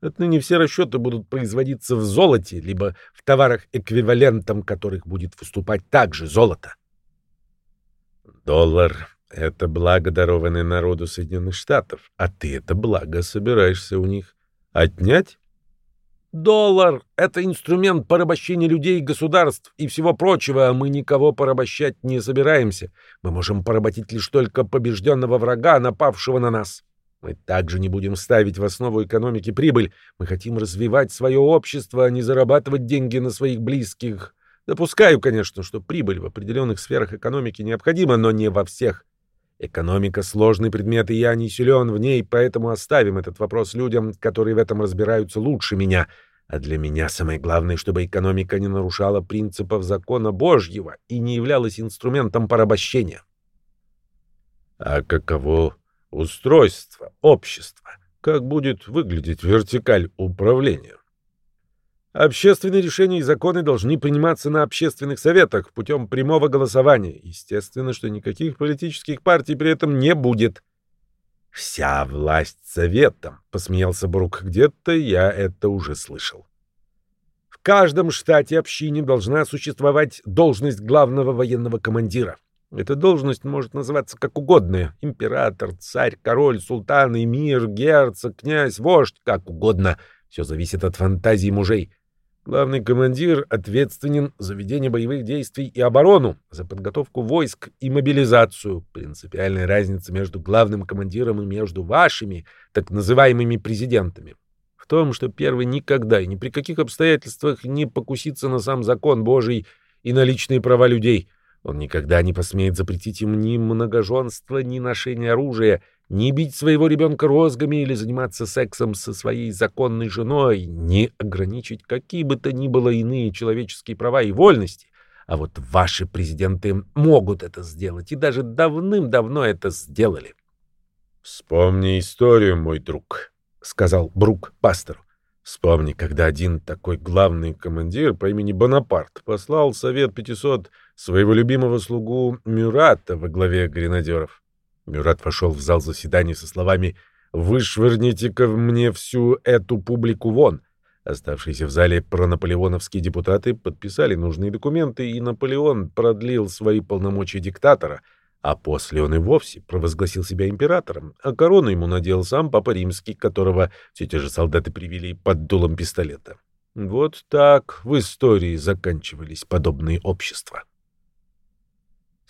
Speaker 1: Отныне все расчеты будут производиться в золоте, либо в товарах, эквивалентом которых будет выступать также золото. Доллар — это благо, дарованное народу Соединенных Штатов, а ты это благо собираешься у них отнять? Доллар — это инструмент порабощения людей, государств и всего прочего, а мы никого порабощать не собираемся. Мы можем поработить лишь только побежденного врага, напавшего на нас. Мы также не будем ставить в основу экономики прибыль. Мы хотим развивать свое общество, а не зарабатывать деньги на своих близких. Допускаю, конечно, что прибыль в определенных сферах экономики необходима, но не во всех. Экономика — сложный предмет, и я не силен в ней, поэтому оставим этот вопрос людям, которые в этом разбираются лучше меня. А для меня самое главное, чтобы экономика не нарушала принципов закона Божьего и не являлась инструментом порабощения. А каково устройство общества? Как будет выглядеть вертикаль управления? Общественные решения и законы должны приниматься на общественных советах путем прямого голосования. Естественно, что никаких политических партий при этом не будет. «Вся власть советом», — посмеялся Брук. «Где-то я это уже слышал». В каждом штате общине должна существовать должность главного военного командира. Эта должность может называться как угодно. Император, царь, король, султан, эмир, герцог, князь, вождь, как угодно. Все зависит от фантазии мужей. Главный командир ответственен за ведение боевых действий и оборону, за подготовку войск и мобилизацию. Принципиальная разница между главным командиром и между вашими, так называемыми президентами, в том, что первый никогда и ни при каких обстоятельствах не покусится на сам закон Божий и на личные права людей. Он никогда не посмеет запретить им ни многоженство, ни ношение оружия, не бить своего ребенка розгами или заниматься сексом со своей законной женой, не ограничить какие бы то ни было иные человеческие права и вольности. А вот ваши президенты могут это сделать, и даже давным-давно это сделали. — Вспомни историю, мой друг, — сказал Брук пастору. Вспомни, когда один такой главный командир по имени Бонапарт послал Совет 500 своего любимого слугу Мюрата во главе гренадеров. Мюрат вошел в зал заседаний со словами «Вышвырните-ка мне всю эту публику вон». Оставшиеся в зале пронаполеоновские депутаты подписали нужные документы, и Наполеон продлил свои полномочия диктатора, а после он и вовсе провозгласил себя императором, а корону ему надел сам Папа Римский, которого все те же солдаты привели под дулом пистолета. Вот так в истории заканчивались подобные общества.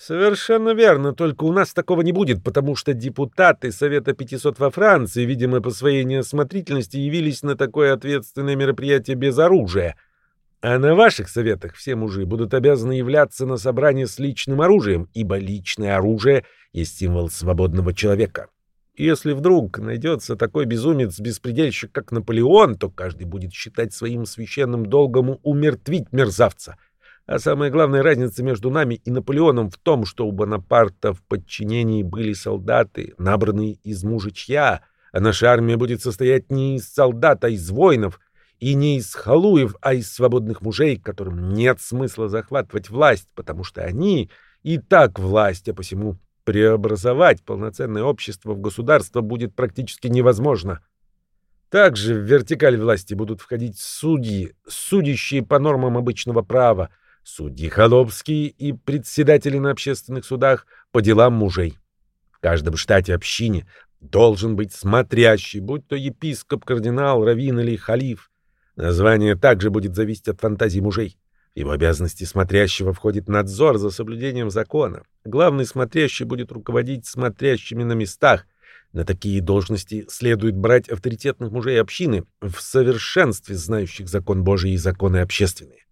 Speaker 1: Совершенно верно, только у нас такого не будет, потому что депутаты Совета 500 во Франции, видимо, по своей неосмотрительности явились на такое ответственное мероприятие без оружия. А на ваших советах все мужи будут обязаны являться на собрание с личным оружием, ибо личное оружие есть символ свободного человека. Если вдруг найдется такой безумец-беспредельщик, как Наполеон, то каждый будет считать своим священным долгом умертвить мерзавца — а самая главная разница между нами и Наполеоном в том, что у Бонапарта в подчинении были солдаты, набранные из мужичья, а наша армия будет состоять не из солдат, а из воинов, и не из халуев, а из свободных мужей, которым нет смысла захватывать власть, потому что они и так власть, а посему преобразовать полноценное общество в государство будет практически невозможно. Также в вертикаль власти будут входить судьи, судящие по нормам обычного права, судьи холопские и председатели на общественных судах по делам мужей. В каждом штате-общине должен быть смотрящий, будь то епископ, кардинал, раввин или халиф. Название также будет зависеть от фантазий мужей. В его обязанности смотрящего входит надзор за соблюдением закона. Главный смотрящий будет руководить смотрящими на местах. На такие должности следует брать авторитетных мужей общины, в совершенстве знающих закон Божий и законы общественные.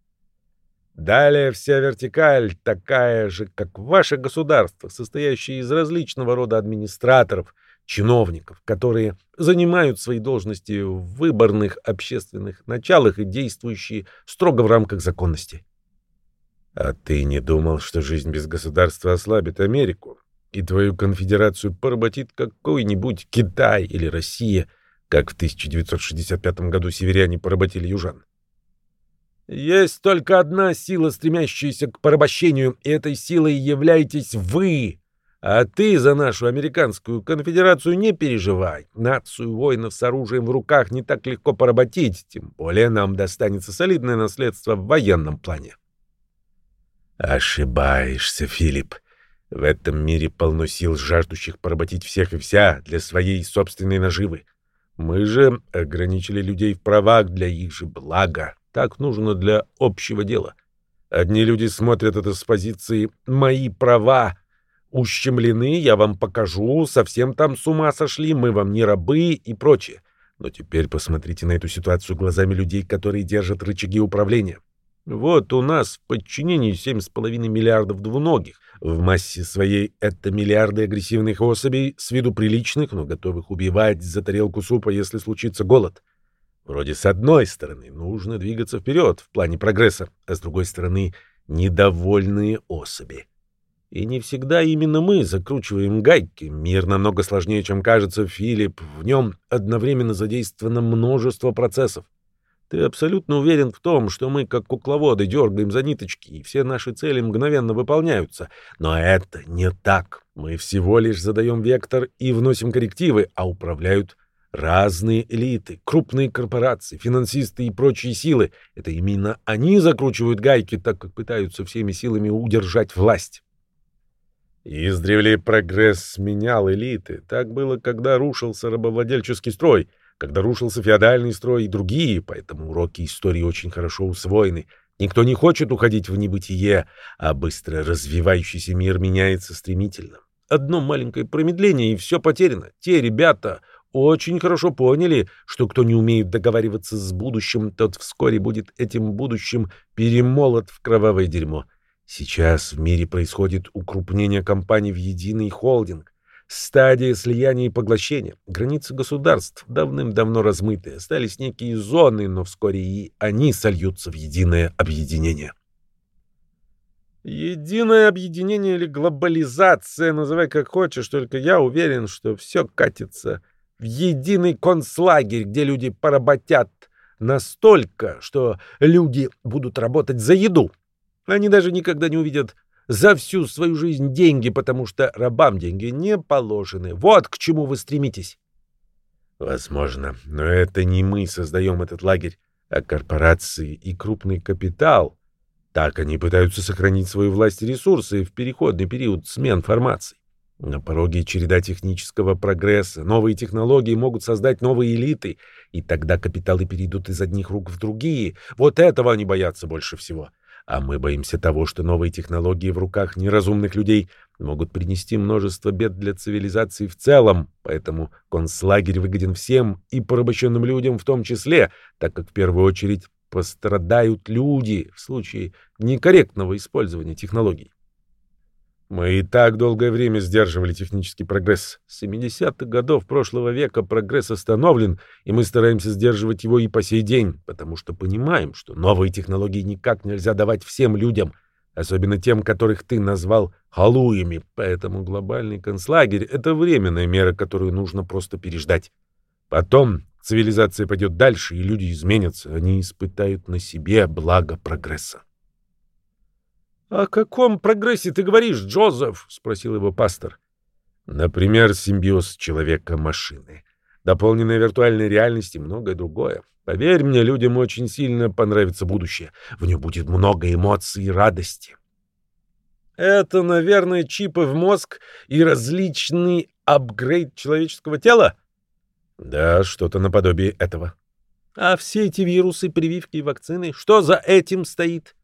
Speaker 1: Далее вся вертикаль такая же, как ваше государство, состоящее из различного рода администраторов, чиновников, которые занимают свои должности в выборных общественных началах и действующие строго в рамках законности. А ты не думал, что жизнь без государства ослабит Америку, и твою конфедерацию поработит какой-нибудь Китай или Россия, как в 1965 году северяне поработили южан? Есть только одна сила, стремящаяся к порабощению, и этой силой являетесь вы. А ты за нашу американскую конфедерацию не переживай. Нацию воинов с оружием в руках не так легко поработить, тем более нам достанется солидное наследство в военном плане. Ошибаешься, Филипп. В этом мире полно сил, жаждущих поработить всех и вся для своей собственной наживы. Мы же ограничили людей в правах для их же блага. Так нужно для общего дела. Одни люди смотрят это с позиции «мои права», ущемлены, я вам покажу, совсем там с ума сошли, мы вам не рабы и прочее. Но теперь посмотрите на эту ситуацию глазами людей, которые держат рычаги управления. Вот у нас в подчинении 7,5 миллиардов двуногих. В массе своей это миллиарды агрессивных особей, с виду приличных, но готовых убивать за тарелку супа, если случится голод. Вроде с одной стороны нужно двигаться вперед в плане прогресса, а с другой стороны недовольные особи. И не всегда именно мы закручиваем гайки. Мир намного сложнее, чем кажется, Филипп. В нем одновременно задействовано множество процессов. Ты абсолютно уверен в том, что мы, как кукловоды, дергаем за ниточки, и все наши цели мгновенно выполняются. Но это не так. Мы всего лишь задаем вектор и вносим коррективы, а управляют Разные элиты, крупные корпорации, финансисты и прочие силы — это именно они закручивают гайки, так как пытаются всеми силами удержать власть. Издревле прогресс менял элиты. Так было, когда рушился рабовладельческий строй, когда рушился феодальный строй и другие, поэтому уроки истории очень хорошо усвоены. Никто не хочет уходить в небытие, а быстро развивающийся мир меняется стремительно. Одно маленькое промедление, и все потеряно. Те ребята, очень хорошо поняли, что кто не умеет договариваться с будущим, тот вскоре будет этим будущим перемолот в кровавое дерьмо. Сейчас в мире происходит укрупнение компаний в единый холдинг. Стадия слияния и поглощения. Границы государств, давным-давно размытые, остались некие зоны, но вскоре и они сольются в единое объединение. Единое объединение или глобализация, называй как хочешь, только я уверен, что все катится в единый концлагерь, где люди поработят настолько, что люди будут работать за еду. Они даже никогда не увидят за всю свою жизнь деньги, потому что рабам деньги не положены. Вот к чему вы стремитесь. Возможно, но это не мы создаем этот лагерь. А корпорации и крупный капитал, так они пытаются сохранить свою власть и ресурсы в переходный период смен формаций. На пороге череда технического прогресса, новые технологии могут создать новые элиты, и тогда капиталы перейдут из одних рук в другие. Вот этого они боятся больше всего. А мы боимся того, что новые технологии в руках неразумных людей могут принести множество бед для цивилизации в целом, поэтому концлагерь выгоден всем и порабощенным людям в том числе, так как в первую очередь пострадают люди в случае некорректного использования технологий. Мы и так долгое время сдерживали технический прогресс. С 70-х годов прошлого века прогресс остановлен, и мы стараемся сдерживать его и по сей день, потому что понимаем, что новые технологии никак нельзя давать всем людям, особенно тем, которых ты назвал халуями. Поэтому глобальный концлагерь — это временная мера, которую нужно просто переждать. Потом цивилизация пойдет дальше, и люди изменятся, они испытают на себе благо прогресса.
Speaker 2: «О каком прогрессе ты говоришь, Джозеф?» — спросил его пастор.
Speaker 1: «Например, симбиоз человека-машины, дополненная виртуальной реальность и многое другое. Поверь мне, людям очень сильно понравится будущее. В нем будет много эмоций и радости».
Speaker 2: «Это, наверное, чипы в мозг и различный апгрейд человеческого тела?»
Speaker 1: «Да, что-то наподобие этого».
Speaker 2: «А все эти вирусы, прививки и вакцины, что за этим стоит?»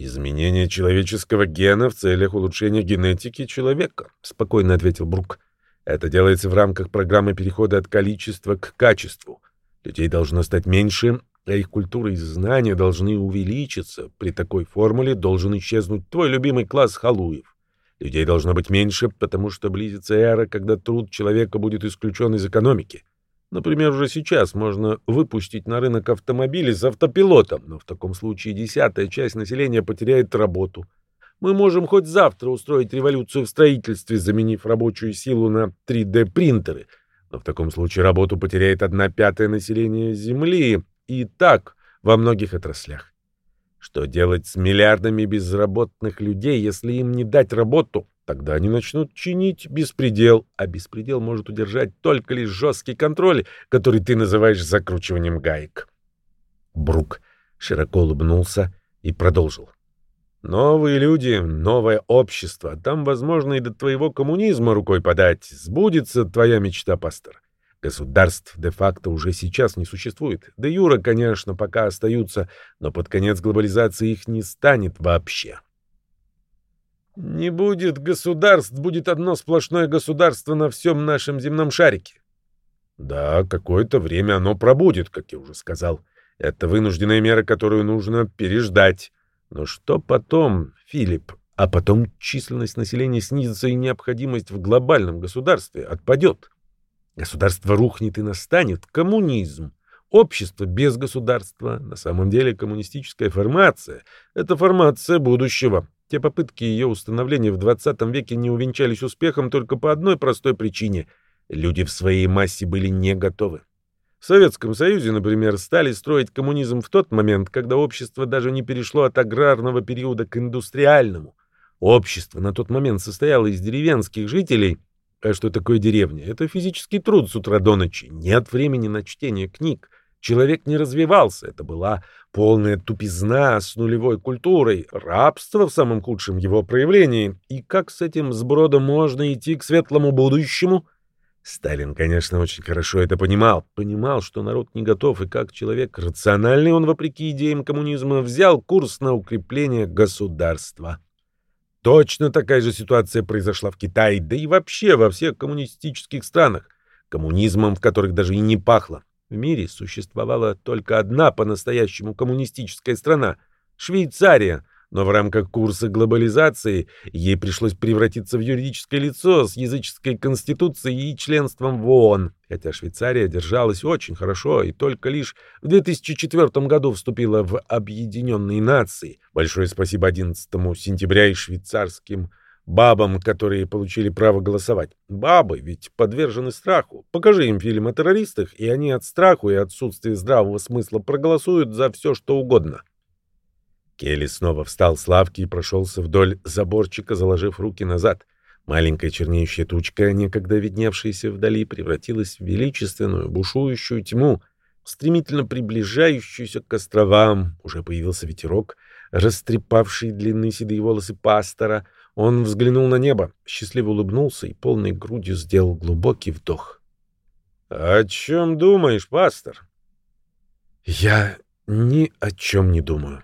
Speaker 1: «Изменение человеческого гена в целях улучшения генетики человека», — спокойно ответил Брук. «Это делается в рамках программы перехода от количества к качеству. Людей должно стать меньше, а их культура и знания должны увеличиться. При такой формуле должен исчезнуть твой любимый класс халуев. Людей должно быть меньше, потому что близится эра, когда труд человека будет исключен из экономики. Например, уже сейчас можно выпустить на рынок автомобили с автопилотом, но в таком случае десятая часть населения потеряет работу. Мы можем хоть завтра устроить революцию в строительстве, заменив рабочую силу на 3D-принтеры, но в таком случае работу потеряет одна пятая населения Земли, и так во многих отраслях. Что делать с миллиардами безработных людей, если им не дать работу? Тогда они начнут чинить беспредел, а беспредел может удержать только лишь жесткий контроль, который ты называешь закручиванием гаек. Брук широко улыбнулся и продолжил. Новые люди, новое общество. Там, возможно, и до твоего коммунизма рукой подать. Сбудется твоя мечта, пастор. Государств де-факто уже сейчас не существует. Де юра, конечно, пока остаются, но под конец глобализации их не станет вообще.
Speaker 2: Не будет государств, будет одно сплошное государство на всем нашем земном шарике.
Speaker 1: Да, какое-то время оно пробудет, как я уже сказал. Это вынужденная мера, которую нужно переждать. Но что потом, Филипп? А потом численность населения снизится и необходимость в глобальном государстве отпадет. Государство рухнет и настанет коммунизм. Общество без государства, на самом деле коммунистическая формация, это формация будущего. Те попытки ее установления в 20 веке не увенчались успехом только по одной простой причине — люди в своей массе были не готовы. В Советском Союзе, например, стали строить коммунизм в тот момент, когда общество даже не перешло от аграрного периода к индустриальному. Общество на тот момент состояло из деревенских жителей. А что такое деревня? Это физический труд с утра до ночи. Нет времени на чтение книг. Человек не развивался, это была полная тупизна с нулевой культурой, рабство в самом худшем его проявлении. И как с этим сбродом можно идти к светлому будущему? Сталин, конечно, очень хорошо это понимал. Понимал, что народ не готов, и как человек рациональный он, вопреки идеям коммунизма, взял курс на укрепление государства. Точно такая же ситуация произошла в Китае, да и вообще во всех коммунистических странах, коммунизмом в которых даже и не пахло. В мире существовала только одна по-настоящему коммунистическая страна — Швейцария, но в рамках курса глобализации ей пришлось превратиться в юридическое лицо с языческой конституцией и членством в ООН, хотя Швейцария держалась очень хорошо и только лишь в 2004 году вступила в Объединенные Нации. Большое спасибо 11 сентября и швейцарским бабам, которые получили право голосовать. Бабы ведь подвержены страху. Покажи им фильм о террористах, и они от страху и отсутствия здравого смысла проголосуют за все, что угодно. Келли снова встал с лавки и прошелся вдоль заборчика, заложив руки назад. Маленькая чернеющая тучка, некогда видневшаяся вдали, превратилась в величественную, бушующую тьму. стремительно приближающуюся к островам. Уже появился ветерок, растрепавший длинные седые волосы пастора. Он взглянул на небо, счастливо улыбнулся и полной грудью сделал глубокий вдох. — О чем думаешь, пастор? — Я ни о чем не думаю.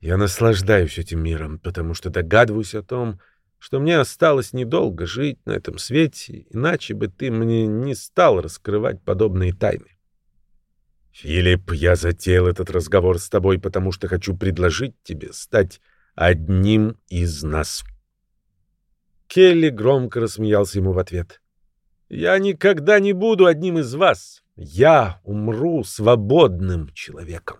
Speaker 1: Я наслаждаюсь этим миром, потому что догадываюсь о том, что мне осталось недолго жить на этом свете, иначе бы ты мне не стал раскрывать подобные тайны. Филипп, я затеял этот разговор с тобой, потому что хочу предложить тебе стать одним из нас. Келли громко рассмеялся ему в ответ. Я никогда не буду одним из вас. Я умру свободным человеком.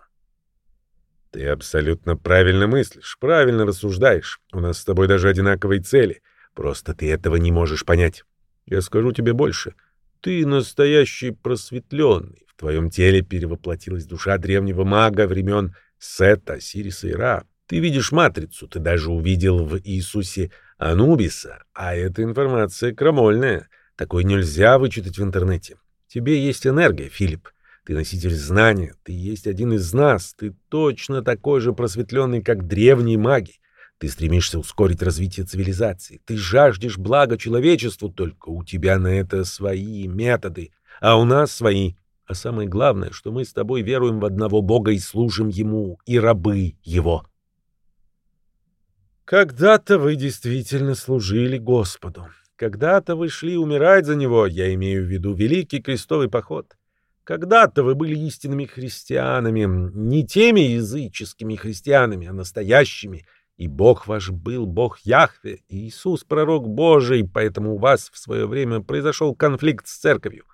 Speaker 1: Ты абсолютно правильно мыслишь, правильно рассуждаешь. У нас с тобой даже одинаковые цели. Просто ты этого не можешь понять. Я скажу тебе больше. Ты настоящий просветленный. В твоем теле перевоплотилась душа древнего мага времен Сета, Сириса и Ра. Ты видишь матрицу, ты даже увидел в Иисусе Анубиса. А эта информация крамольная. Такой нельзя вычитать в интернете. Тебе есть энергия, Филипп. Ты носитель знания, ты есть один из нас, ты точно такой же просветленный, как древние маги. Ты стремишься ускорить развитие цивилизации, ты жаждешь блага человечеству, только у тебя на это свои методы, а у нас свои. А самое главное, что мы с тобой веруем в одного Бога и служим Ему, и рабы Его. Когда-то вы действительно служили Господу. Когда-то вы шли умирать за Него, я имею в виду Великий Крестовый Поход. Когда-то вы были истинными христианами, не теми языческими христианами, а настоящими. И Бог ваш был Бог Яхве, Иисус пророк Божий, поэтому у вас в свое время произошел конфликт с церковью.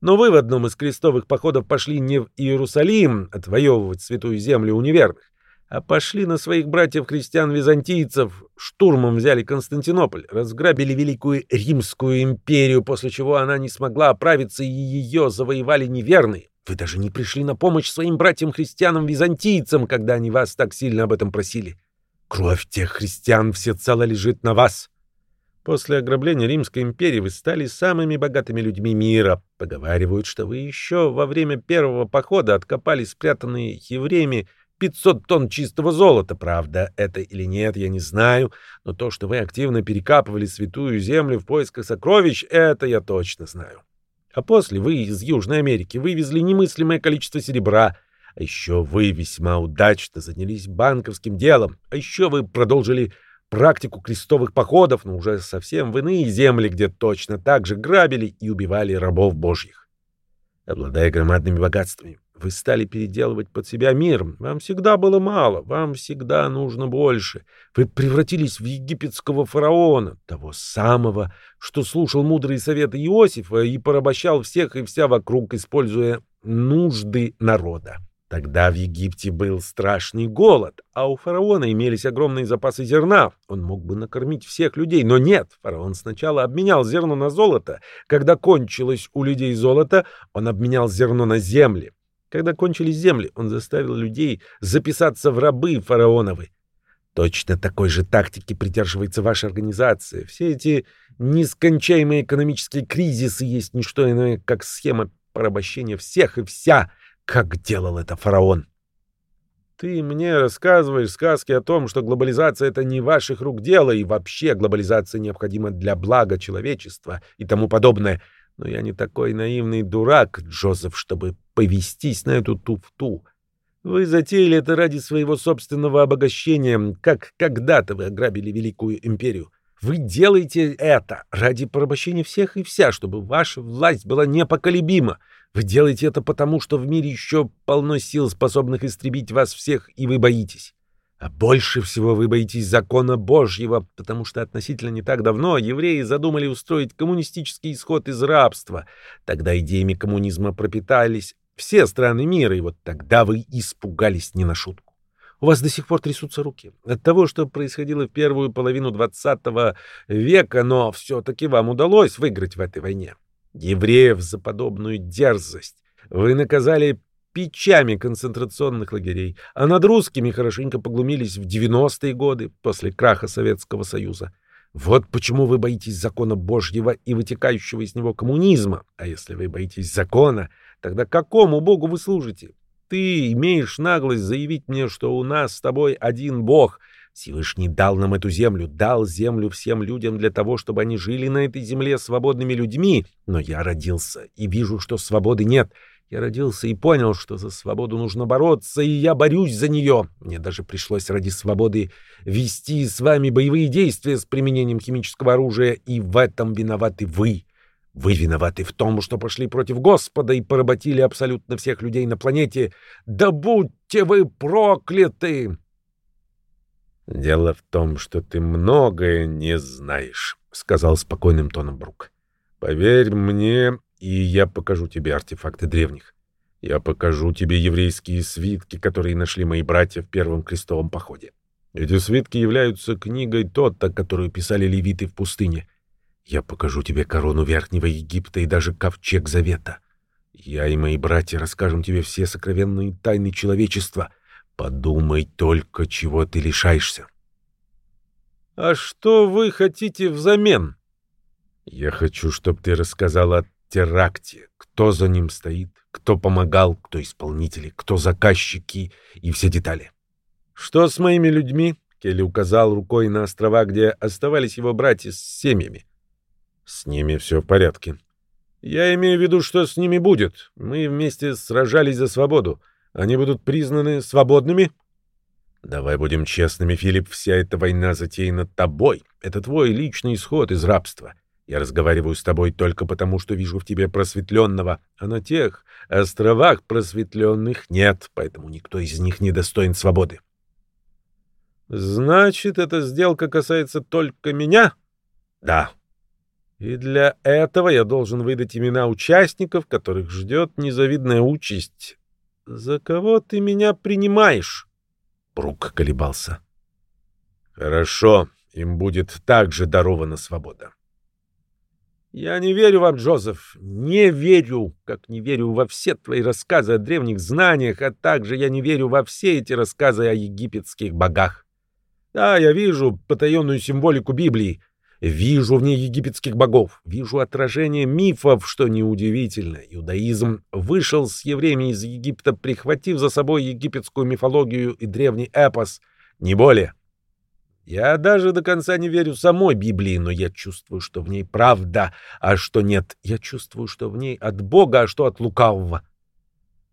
Speaker 1: Но вы в одном из крестовых походов пошли не в Иерусалим отвоевывать святую землю у неверных, а пошли на своих братьев-христиан-византийцев, штурмом взяли Константинополь, разграбили Великую Римскую империю, после чего она не смогла оправиться, и ее завоевали неверные. Вы даже не пришли на помощь своим братьям-христианам-византийцам, когда они вас так сильно об этом просили. Кровь тех христиан всецело лежит на вас. После ограбления Римской империи вы стали самыми богатыми людьми мира. Поговаривают, что вы еще во время первого похода откопали спрятанные евреями 500 тонн чистого золота. Правда, это или нет, я не знаю, но то, что вы активно перекапывали святую землю в поисках сокровищ, это я точно знаю. А после вы из Южной Америки вывезли немыслимое количество серебра, а еще вы весьма удачно занялись банковским делом, а еще вы продолжили практику крестовых походов, но уже совсем в иные земли, где точно так же грабили и убивали рабов божьих. Обладая громадными богатствами, вы стали переделывать под себя мир. Вам всегда было мало, вам всегда нужно больше. Вы превратились в египетского фараона, того самого, что слушал мудрые советы Иосифа и порабощал всех и вся вокруг, используя нужды народа. Тогда в Египте был страшный голод, а у фараона имелись огромные запасы зерна. Он мог бы накормить всех людей, но нет. Фараон сначала обменял зерно на золото. Когда кончилось у людей золото, он обменял зерно на земли. Когда кончились земли, он заставил людей записаться в рабы фараоновы. Точно такой же тактики придерживается ваша организация. Все эти нескончаемые экономические кризисы есть не что иное, как схема порабощения всех и вся, как делал это фараон. Ты мне рассказываешь сказки о том, что глобализация — это не ваших рук дело, и вообще глобализация необходима для блага человечества и тому подобное. Но я не такой наивный дурак, Джозеф, чтобы повестись на эту туфту. Вы затеяли это ради своего собственного обогащения, как когда-то вы ограбили Великую Империю. Вы делаете это ради порабощения всех и вся, чтобы ваша власть была непоколебима. Вы делаете это потому, что в мире еще полно сил, способных истребить вас всех, и вы боитесь. А больше всего вы боитесь закона Божьего, потому что относительно не так давно евреи задумали устроить коммунистический исход из рабства. Тогда идеями коммунизма пропитались все страны мира, и вот тогда вы испугались не на шутку. У вас до сих пор трясутся руки от того, что происходило в первую половину XX века, но все-таки вам удалось выиграть в этой войне. Евреев за подобную дерзость вы наказали печами концентрационных лагерей, а над русскими хорошенько поглумились в 90-е годы после краха Советского Союза. Вот почему вы боитесь закона Божьего и вытекающего из него коммунизма. А если вы боитесь закона, Тогда какому богу вы служите? Ты имеешь наглость заявить мне, что у нас с тобой один бог. Всевышний дал нам эту землю, дал землю всем людям для того, чтобы они жили на этой земле свободными людьми. Но я родился и вижу, что свободы нет. Я родился и понял, что за свободу нужно бороться, и я борюсь за нее. Мне даже пришлось ради свободы вести с вами боевые действия с применением химического оружия, и в этом виноваты вы. Вы виноваты в том, что пошли против Господа и поработили абсолютно всех людей на планете. Да будьте вы прокляты!
Speaker 2: Дело в том, что ты многое не знаешь, сказал спокойным тоном Брук. Поверь мне, и я покажу тебе артефакты древних. Я покажу тебе еврейские свитки, которые нашли мои братья в первом крестовом походе. Эти свитки являются книгой Тотта, которую писали левиты в пустыне. Я покажу тебе корону Верхнего Египта и даже ковчег Завета. Я и мои братья расскажем тебе все сокровенные тайны человечества. Подумай только, чего ты лишаешься.
Speaker 1: — А что вы хотите взамен?
Speaker 2: — Я хочу, чтобы ты рассказала теракте, кто за ним стоит, кто помогал, кто исполнители, кто заказчики и все детали.
Speaker 1: Что с моими людьми? Келли указал рукой на острова, где оставались его братья с семьями.
Speaker 2: С ними все в порядке.
Speaker 1: Я имею в виду, что с ними будет. Мы вместе сражались за свободу. Они будут признаны свободными?
Speaker 2: Давай будем честными, Филипп, вся эта война затеяна тобой. Это твой личный исход из рабства. Я разговариваю с тобой только потому, что вижу в тебе просветленного, а на тех островах просветленных нет, поэтому никто из них не достоин свободы.
Speaker 1: Значит, эта сделка касается только меня?
Speaker 2: Да.
Speaker 1: И для этого я должен выдать имена участников, которых ждет незавидная участь. За кого ты меня принимаешь?
Speaker 2: Брук колебался. Хорошо, им будет также дарована свобода.
Speaker 1: Я не верю вам, Джозеф, не верю, как не верю во все твои рассказы о древних знаниях, а также я не верю во все эти рассказы о египетских богах. Да, я вижу потаенную символику Библии, вижу в ней египетских богов, вижу отражение мифов, что неудивительно. Иудаизм вышел с евреями из Египта, прихватив за собой египетскую мифологию и древний эпос, не более. Я даже до конца не верю самой Библии, но я чувствую, что в ней правда, а что нет. Я чувствую, что в ней от Бога, а что от лукавого.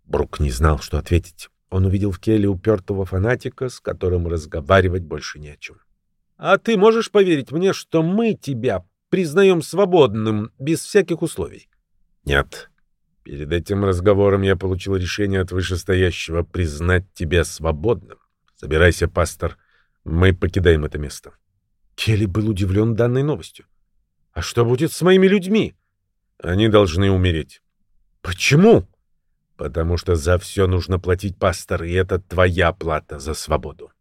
Speaker 2: Брук не знал, что ответить. Он увидел в Келли упертого фанатика, с которым разговаривать больше не о чем.
Speaker 1: «А ты можешь поверить мне, что мы тебя признаем свободным, без всяких условий?»
Speaker 2: «Нет. Перед этим разговором я получил решение от вышестоящего признать тебя свободным. Собирайся, пастор. Мы покидаем это место.
Speaker 1: Келли был удивлен данной новостью. А что будет с моими людьми?
Speaker 2: Они должны умереть.
Speaker 1: Почему?
Speaker 2: Потому что за все нужно платить, пастор, и это твоя плата за свободу.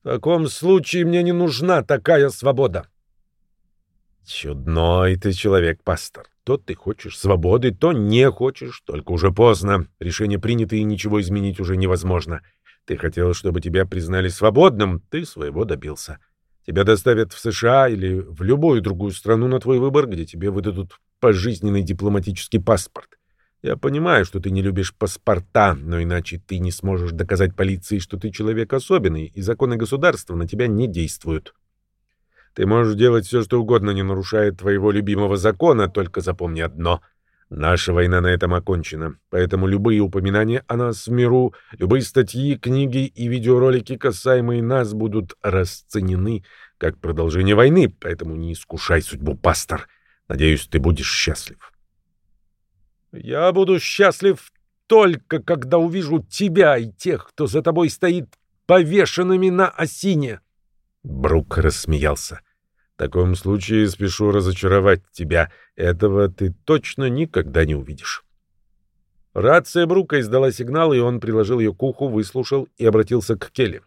Speaker 1: В таком случае мне не нужна такая свобода.
Speaker 2: Чудной ты человек, пастор. То ты хочешь свободы, то не хочешь, только уже поздно. Решение принято, и ничего изменить уже невозможно. Ты хотел, чтобы тебя признали свободным, ты своего добился. Тебя доставят в США или в любую другую страну на твой выбор, где тебе выдадут пожизненный дипломатический паспорт. Я понимаю, что ты не любишь паспорта, но иначе ты не сможешь доказать полиции, что ты человек особенный, и законы государства на тебя не действуют. Ты можешь делать все, что угодно, не нарушая твоего любимого закона, только запомни одно — Наша война на этом окончена, поэтому любые упоминания о нас в миру, любые статьи, книги и видеоролики, касаемые нас, будут расценены как продолжение войны, поэтому не искушай судьбу, пастор. Надеюсь, ты будешь счастлив.
Speaker 1: Я буду счастлив только когда увижу тебя и тех, кто за тобой стоит повешенными на осине.
Speaker 2: Брук рассмеялся. В таком случае спешу разочаровать тебя. Этого ты точно никогда не увидишь.
Speaker 1: Рация Брука издала сигнал, и он приложил ее к уху, выслушал и обратился к Келли.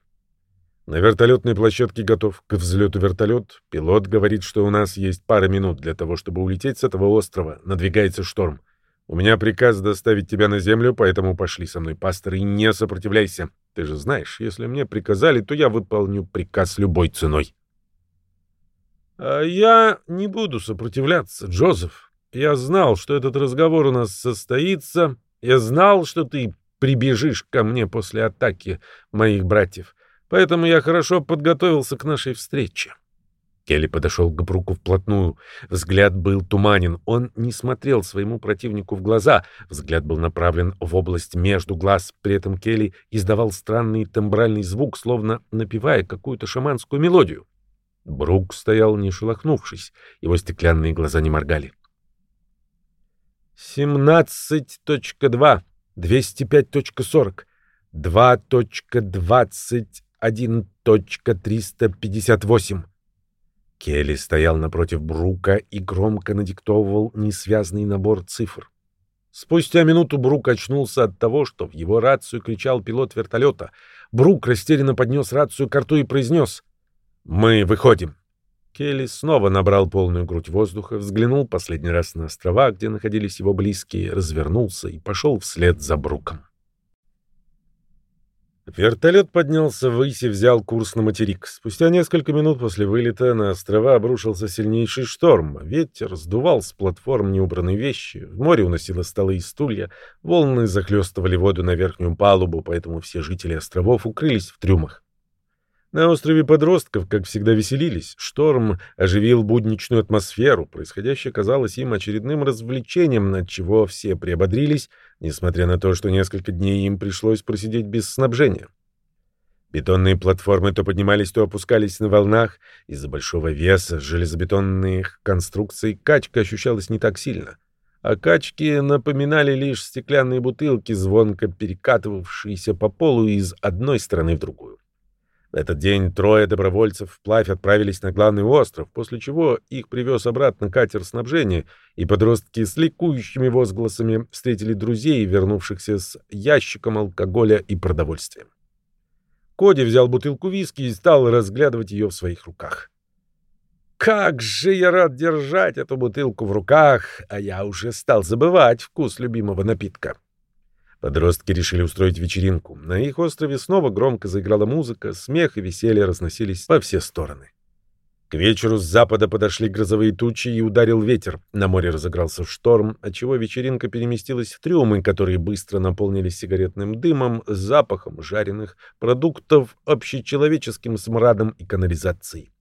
Speaker 2: На вертолетной площадке готов к взлету вертолет. Пилот говорит, что у нас есть пара минут для того, чтобы улететь с этого острова. Надвигается шторм. У меня приказ доставить тебя на землю, поэтому пошли со мной, пастор, и не сопротивляйся. Ты же знаешь, если мне приказали, то я выполню приказ любой ценой.
Speaker 1: А я не буду сопротивляться, Джозеф. Я знал, что этот разговор у нас состоится. Я знал, что ты прибежишь ко мне после атаки моих братьев. Поэтому я хорошо подготовился к нашей встрече. Келли подошел к Бруку вплотную. Взгляд был туманен. Он не смотрел своему противнику в глаза. Взгляд был направлен в область между глаз. При этом Келли издавал странный тембральный звук, словно напевая какую-то шаманскую мелодию. Брук стоял, не шелохнувшись. Его стеклянные глаза не моргали. «17.2, 205.40, 2.21.358». Келли стоял напротив Брука и громко надиктовывал несвязный набор цифр. Спустя минуту Брук очнулся от того, что в его рацию кричал пилот вертолета. Брук растерянно поднес рацию к рту и произнес «Мы выходим». Келли снова набрал полную грудь воздуха, взглянул последний раз на острова, где находились его близкие, развернулся и пошел вслед за Бруком. Вертолет поднялся ввысь и взял курс на материк. Спустя несколько минут после вылета на острова обрушился сильнейший шторм. Ветер сдувал с платформ неубранные вещи. В море уносило столы и стулья. Волны захлестывали воду на верхнюю палубу, поэтому все жители островов укрылись в трюмах. На острове подростков, как всегда, веселились. Шторм оживил будничную атмосферу. Происходящее казалось им очередным развлечением, над чего все приободрились, несмотря на то, что несколько дней им пришлось просидеть без снабжения. Бетонные платформы то поднимались, то опускались на волнах. Из-за большого веса железобетонных конструкций качка ощущалась не так сильно. А качки напоминали лишь стеклянные бутылки, звонко перекатывавшиеся по полу из одной стороны в другую. В этот день трое добровольцев вплавь отправились на главный остров, после чего их привез обратно катер снабжения, и подростки с ликующими возгласами встретили друзей, вернувшихся с ящиком алкоголя и продовольствием. Коди взял бутылку виски и стал разглядывать ее в своих руках. «Как же я рад держать эту бутылку в руках, а я уже стал забывать вкус любимого напитка». Подростки решили устроить вечеринку. На их острове снова громко заиграла музыка, смех и веселье разносились во все стороны. К вечеру с запада подошли грозовые тучи и ударил ветер. На море разыгрался шторм, отчего вечеринка переместилась в трюмы, которые быстро наполнились сигаретным дымом, запахом жареных продуктов, общечеловеческим смрадом и канализацией.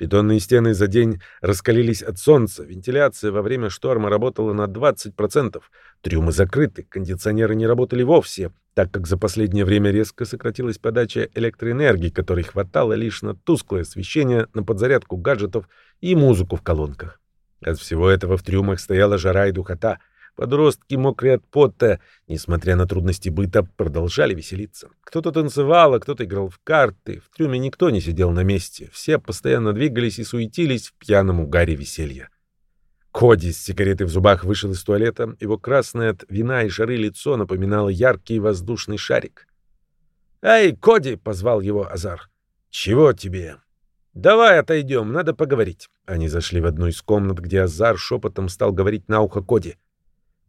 Speaker 1: Бетонные стены за день раскалились от солнца, вентиляция во время шторма работала на 20%, трюмы закрыты, кондиционеры не работали вовсе, так как за последнее время резко сократилась подача электроэнергии, которой хватало лишь на тусклое освещение, на подзарядку гаджетов и музыку в колонках. От всего этого в трюмах стояла жара и духота — Подростки, мокрые от пота, несмотря на трудности быта, продолжали веселиться. Кто-то танцевал, а кто-то играл в карты. В трюме никто не сидел на месте. Все постоянно двигались и суетились в пьяном угаре веселья. Коди с сигаретой в зубах вышел из туалета. Его красное от вина и жары лицо напоминало яркий воздушный шарик. «Эй, Коди!» — позвал его Азар. «Чего тебе?» «Давай отойдем, надо поговорить». Они зашли в одну из комнат, где Азар шепотом стал говорить на ухо Коди.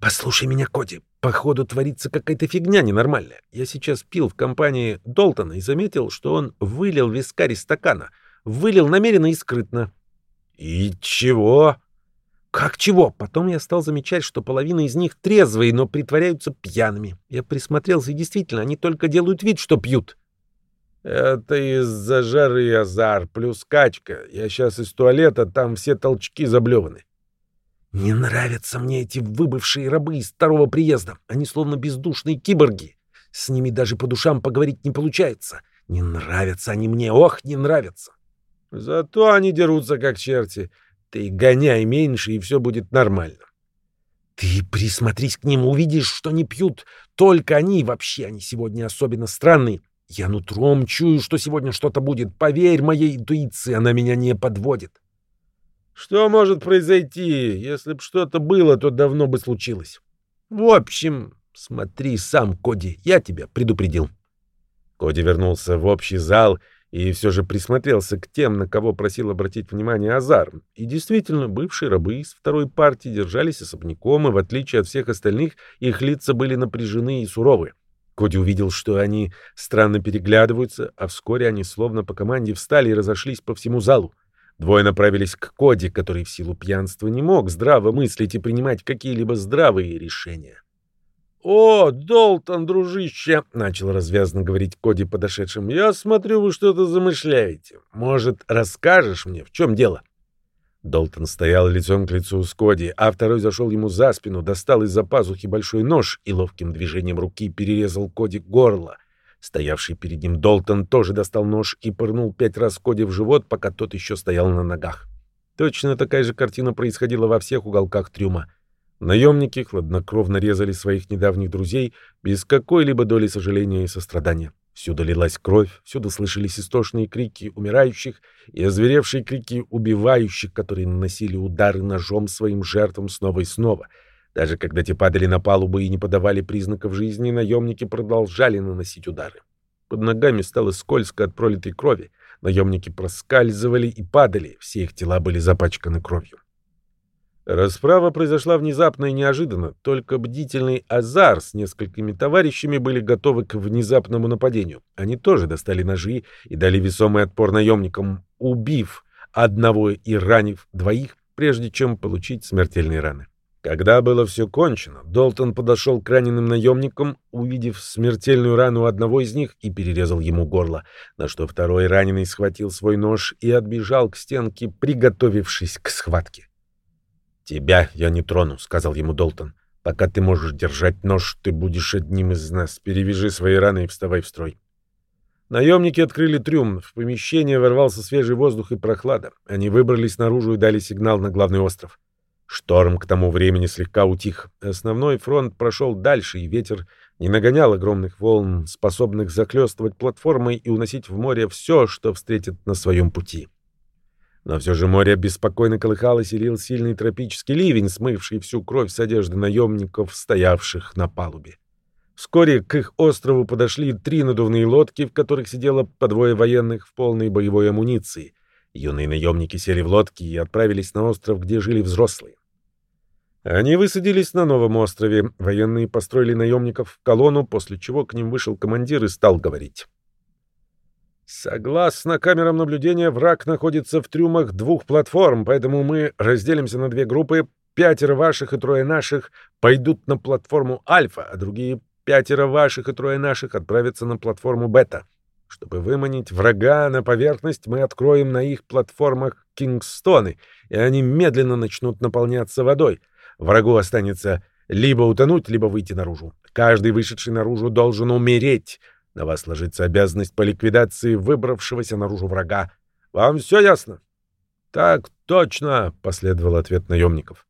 Speaker 1: «Послушай меня, Коди, походу творится какая-то фигня ненормальная. Я сейчас пил в компании Долтона и заметил, что он вылил вискарь из стакана. Вылил намеренно и скрытно». «И чего?» «Как чего?» Потом я стал замечать, что половина из них трезвые, но притворяются пьяными. Я присмотрелся, и действительно, они только делают вид, что пьют. «Это из-за жары азар, плюс качка. Я сейчас из туалета, там все толчки заблеваны. Не нравятся мне эти выбывшие рабы из второго приезда. Они словно бездушные киборги. С ними даже по душам поговорить не получается. Не нравятся они мне, ох, не нравятся. Зато они дерутся как черти. Ты гоняй меньше, и все будет нормально. Ты присмотрись к ним, увидишь, что не пьют. Только они, вообще они сегодня особенно странные. Я нутром чую, что сегодня что-то будет. Поверь моей интуиции, она меня не подводит. Что может произойти? Если бы что-то было, то давно бы случилось. В общем, смотри сам, Коди, я тебя предупредил. Коди вернулся в общий зал и все же присмотрелся к тем, на кого просил обратить внимание Азар. И действительно, бывшие рабы из второй партии держались особняком, и в отличие от всех остальных, их лица были напряжены и суровы. Коди увидел, что они странно переглядываются, а вскоре они словно по команде встали и разошлись по всему залу. Двое направились к Коди, который в силу пьянства не мог здраво мыслить и принимать какие-либо здравые решения. «О, Долтон, дружище!» — начал развязно говорить Коди подошедшим. «Я смотрю, вы что-то замышляете. Может, расскажешь мне, в чем дело?» Долтон стоял лицом к лицу с Коди, а второй зашел ему за спину, достал из-за пазухи большой нож и ловким движением руки перерезал Коди горло. Стоявший перед ним Долтон тоже достал нож и пырнул пять раз Коди в живот, пока тот еще стоял на ногах. Точно такая же картина происходила во всех уголках трюма. Наемники хладнокровно резали своих недавних друзей без какой-либо доли сожаления и сострадания. Всюду лилась кровь, всюду слышались истошные крики умирающих и озверевшие крики убивающих, которые наносили удары ножом своим жертвам снова и снова. Даже когда те падали на палубу и не подавали признаков жизни, наемники продолжали наносить удары. Под ногами стало скользко от пролитой крови. Наемники проскальзывали и падали, все их тела были запачканы кровью. Расправа произошла внезапно и неожиданно, только бдительный Азар с несколькими товарищами были готовы к внезапному нападению. Они тоже достали ножи и дали весомый отпор наемникам, убив одного и ранив двоих, прежде чем получить смертельные раны. Когда было все кончено, Долтон подошел к раненым наемникам, увидев смертельную рану одного из них и перерезал ему горло, на что второй раненый схватил свой нож и отбежал к стенке, приготовившись к схватке. «Тебя я не трону», — сказал ему Долтон. «Пока ты можешь держать нож, ты будешь одним из нас. Перевяжи свои раны и вставай в строй». Наемники открыли трюм. В помещение ворвался свежий воздух и прохлада. Они выбрались наружу и дали сигнал на главный остров. Шторм к тому времени слегка утих. Основной фронт прошел дальше, и ветер не нагонял огромных волн, способных захлестывать платформой и уносить в море все, что встретит на своем пути. Но все же море беспокойно колыхалось и лил сильный тропический ливень, смывший всю кровь с одежды наемников, стоявших на палубе. Вскоре к их острову подошли три надувные лодки, в которых сидело по двое военных в полной боевой амуниции. Юные наемники сели в лодки и отправились на остров, где жили взрослые. Они высадились на новом острове. Военные построили наемников в колонну, после чего к ним вышел командир и стал говорить. Согласно камерам наблюдения, враг находится в трюмах двух платформ, поэтому мы разделимся на две группы. Пятеро ваших и трое наших пойдут на платформу Альфа, а другие пятеро ваших и трое наших отправятся на платформу Бета. Чтобы выманить врага на поверхность, мы откроем на их платформах Кингстоны, и они медленно начнут наполняться водой. Врагу останется либо утонуть, либо выйти наружу. Каждый вышедший наружу должен умереть. На вас ложится обязанность по ликвидации выбравшегося наружу врага. Вам все ясно? — Так точно, — последовал ответ наемников.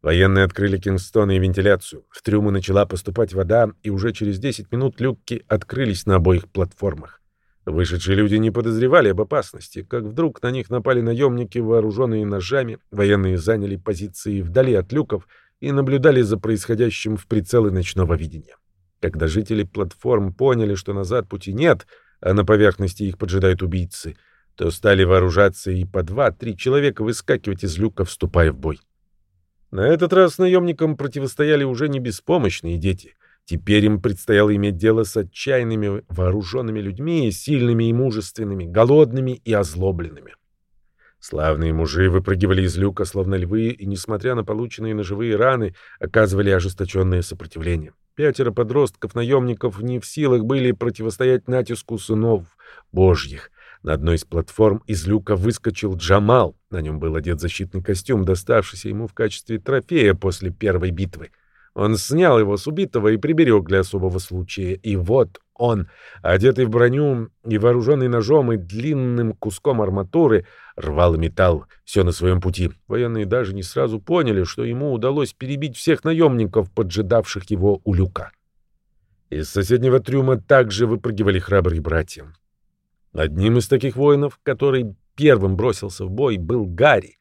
Speaker 1: Военные открыли Кингстон и вентиляцию. В трюмы начала поступать вода, и уже через 10 минут люки открылись на обоих платформах. Вышедшие люди не подозревали об опасности, как вдруг на них напали наемники, вооруженные ножами. Военные заняли позиции вдали от люков и наблюдали за происходящим в прицелы ночного видения. Когда жители платформ поняли, что назад пути нет, а на поверхности их поджидают убийцы, то стали вооружаться и по два-три человека выскакивать из люка, вступая в бой. На этот раз наемникам противостояли уже не беспомощные дети. Теперь им предстояло иметь дело с отчаянными вооруженными людьми, сильными и мужественными, голодными и озлобленными. Славные мужи выпрыгивали из люка, словно львы, и, несмотря на полученные ножевые раны, оказывали ожесточенное сопротивление. Пятеро подростков-наемников не в силах были противостоять натиску сынов божьих. На одной из платформ из люка выскочил Джамал. На нем был одет защитный костюм, доставшийся ему в качестве трофея после первой битвы. Он снял его с убитого и приберег для особого случая. И вот он, одетый в броню и вооруженный ножом и длинным куском арматуры, рвал металл, все на своем пути. Военные даже не сразу поняли, что ему удалось перебить всех наемников, поджидавших его у люка. Из соседнего трюма также выпрыгивали храбрые братья. Одним из таких воинов, который первым бросился в бой, был Гарри.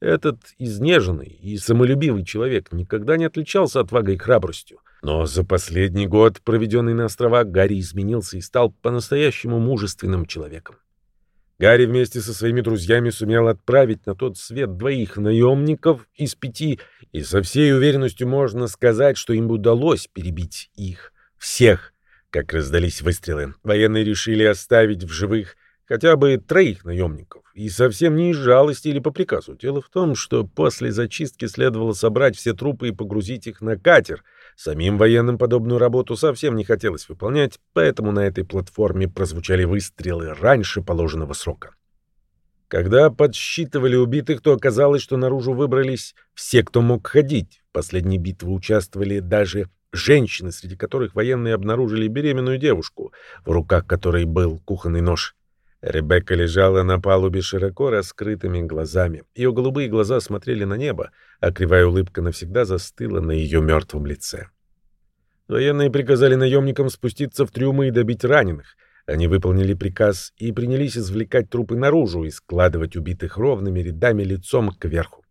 Speaker 1: Этот изнеженный и самолюбивый человек никогда не отличался отвагой и храбростью. Но за последний год, проведенный на островах, Гарри изменился и стал по-настоящему мужественным человеком. Гарри вместе со своими друзьями сумел отправить на тот свет двоих наемников из пяти, и со всей уверенностью можно сказать, что им удалось перебить их всех. Как раздались выстрелы, военные решили оставить в живых хотя бы троих наемников, и совсем не из жалости или по приказу. Дело в том, что после зачистки следовало собрать все трупы и погрузить их на катер. Самим военным подобную работу совсем не хотелось выполнять, поэтому на этой платформе прозвучали выстрелы раньше положенного срока. Когда подсчитывали убитых, то оказалось, что наружу выбрались все, кто мог ходить. В последней битве участвовали даже женщины, среди которых военные обнаружили беременную девушку, в руках которой был кухонный нож. Ребекка лежала на палубе широко раскрытыми глазами. Ее голубые глаза смотрели на небо, а кривая улыбка навсегда застыла на ее мертвом лице. Военные приказали наемникам спуститься в трюмы и добить раненых — они выполнили приказ и принялись извлекать трупы наружу и складывать убитых ровными рядами лицом кверху.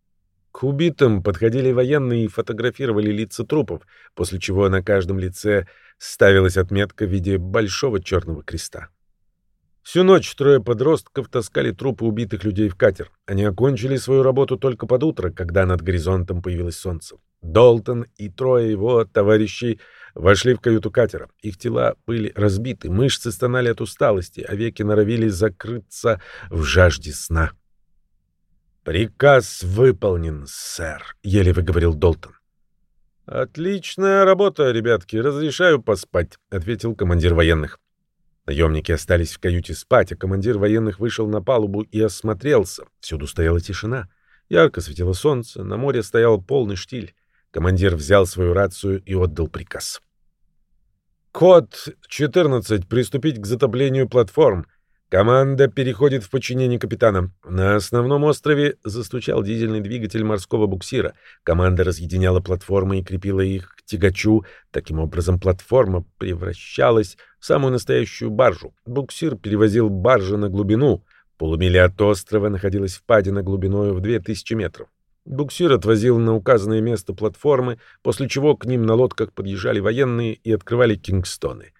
Speaker 1: К убитым подходили военные и фотографировали лица трупов, после чего на каждом лице ставилась отметка в виде большого черного креста. Всю ночь трое подростков таскали трупы убитых людей в катер. Они окончили свою работу только под утро, когда над горизонтом появилось солнце. Долтон и трое его товарищей Вошли в каюту катера. Их тела были разбиты, мышцы стонали от усталости, а веки норовили закрыться в жажде сна. «Приказ выполнен, сэр», — еле выговорил Долтон. «Отличная работа, ребятки, разрешаю поспать», — ответил командир военных. Наемники остались в каюте спать, а командир военных вышел на палубу и осмотрелся. Всюду стояла тишина. Ярко светило солнце, на море стоял полный штиль. Командир взял свою рацию и отдал приказ. Код 14. Приступить к затоплению платформ. Команда переходит в подчинение капитана. На основном острове застучал дизельный двигатель морского буксира. Команда разъединяла платформы и крепила их к тягачу. Таким образом, платформа превращалась в самую настоящую баржу. Буксир перевозил баржи на глубину. Полумили от острова находилась впадина глубиной в 2000 метров. Буксир отвозил на указанное место платформы, после чего к ним на лодках подъезжали военные и открывали кингстоны.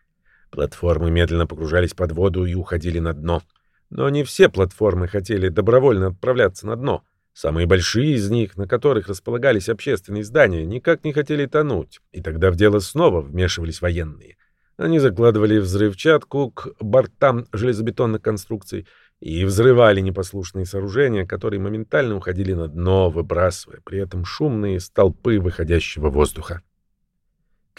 Speaker 1: Платформы медленно погружались под воду и уходили на дно. Но не все платформы хотели добровольно отправляться на дно. Самые большие из них, на которых располагались общественные здания, никак не хотели тонуть, и тогда в дело снова вмешивались военные. Они закладывали взрывчатку к бортам железобетонных конструкций и взрывали непослушные сооружения, которые моментально уходили на дно, выбрасывая при этом шумные столпы выходящего воздуха.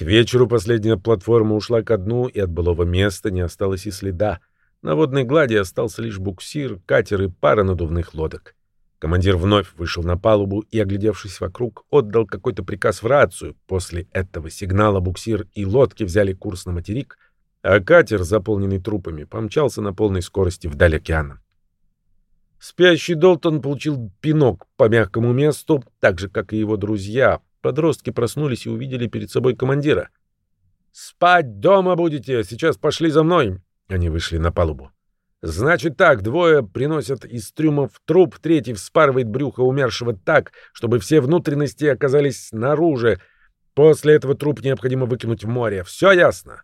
Speaker 1: К вечеру последняя платформа ушла ко дну, и от былого места не осталось и следа. На водной глади остался лишь буксир, катер и пара надувных лодок. Командир вновь вышел на палубу и, оглядевшись вокруг, отдал какой-то приказ в рацию. После этого сигнала буксир и лодки взяли курс на материк — а катер, заполненный трупами, помчался на полной скорости вдаль океана. Спящий Долтон получил пинок по мягкому месту, так же, как и его друзья. Подростки проснулись и увидели перед собой командира. «Спать дома будете! Сейчас пошли за мной!» Они вышли на палубу. «Значит так, двое приносят из трюмов труп, третий вспарывает брюхо умершего так, чтобы все внутренности оказались снаружи. После этого труп необходимо выкинуть в море. Все ясно?»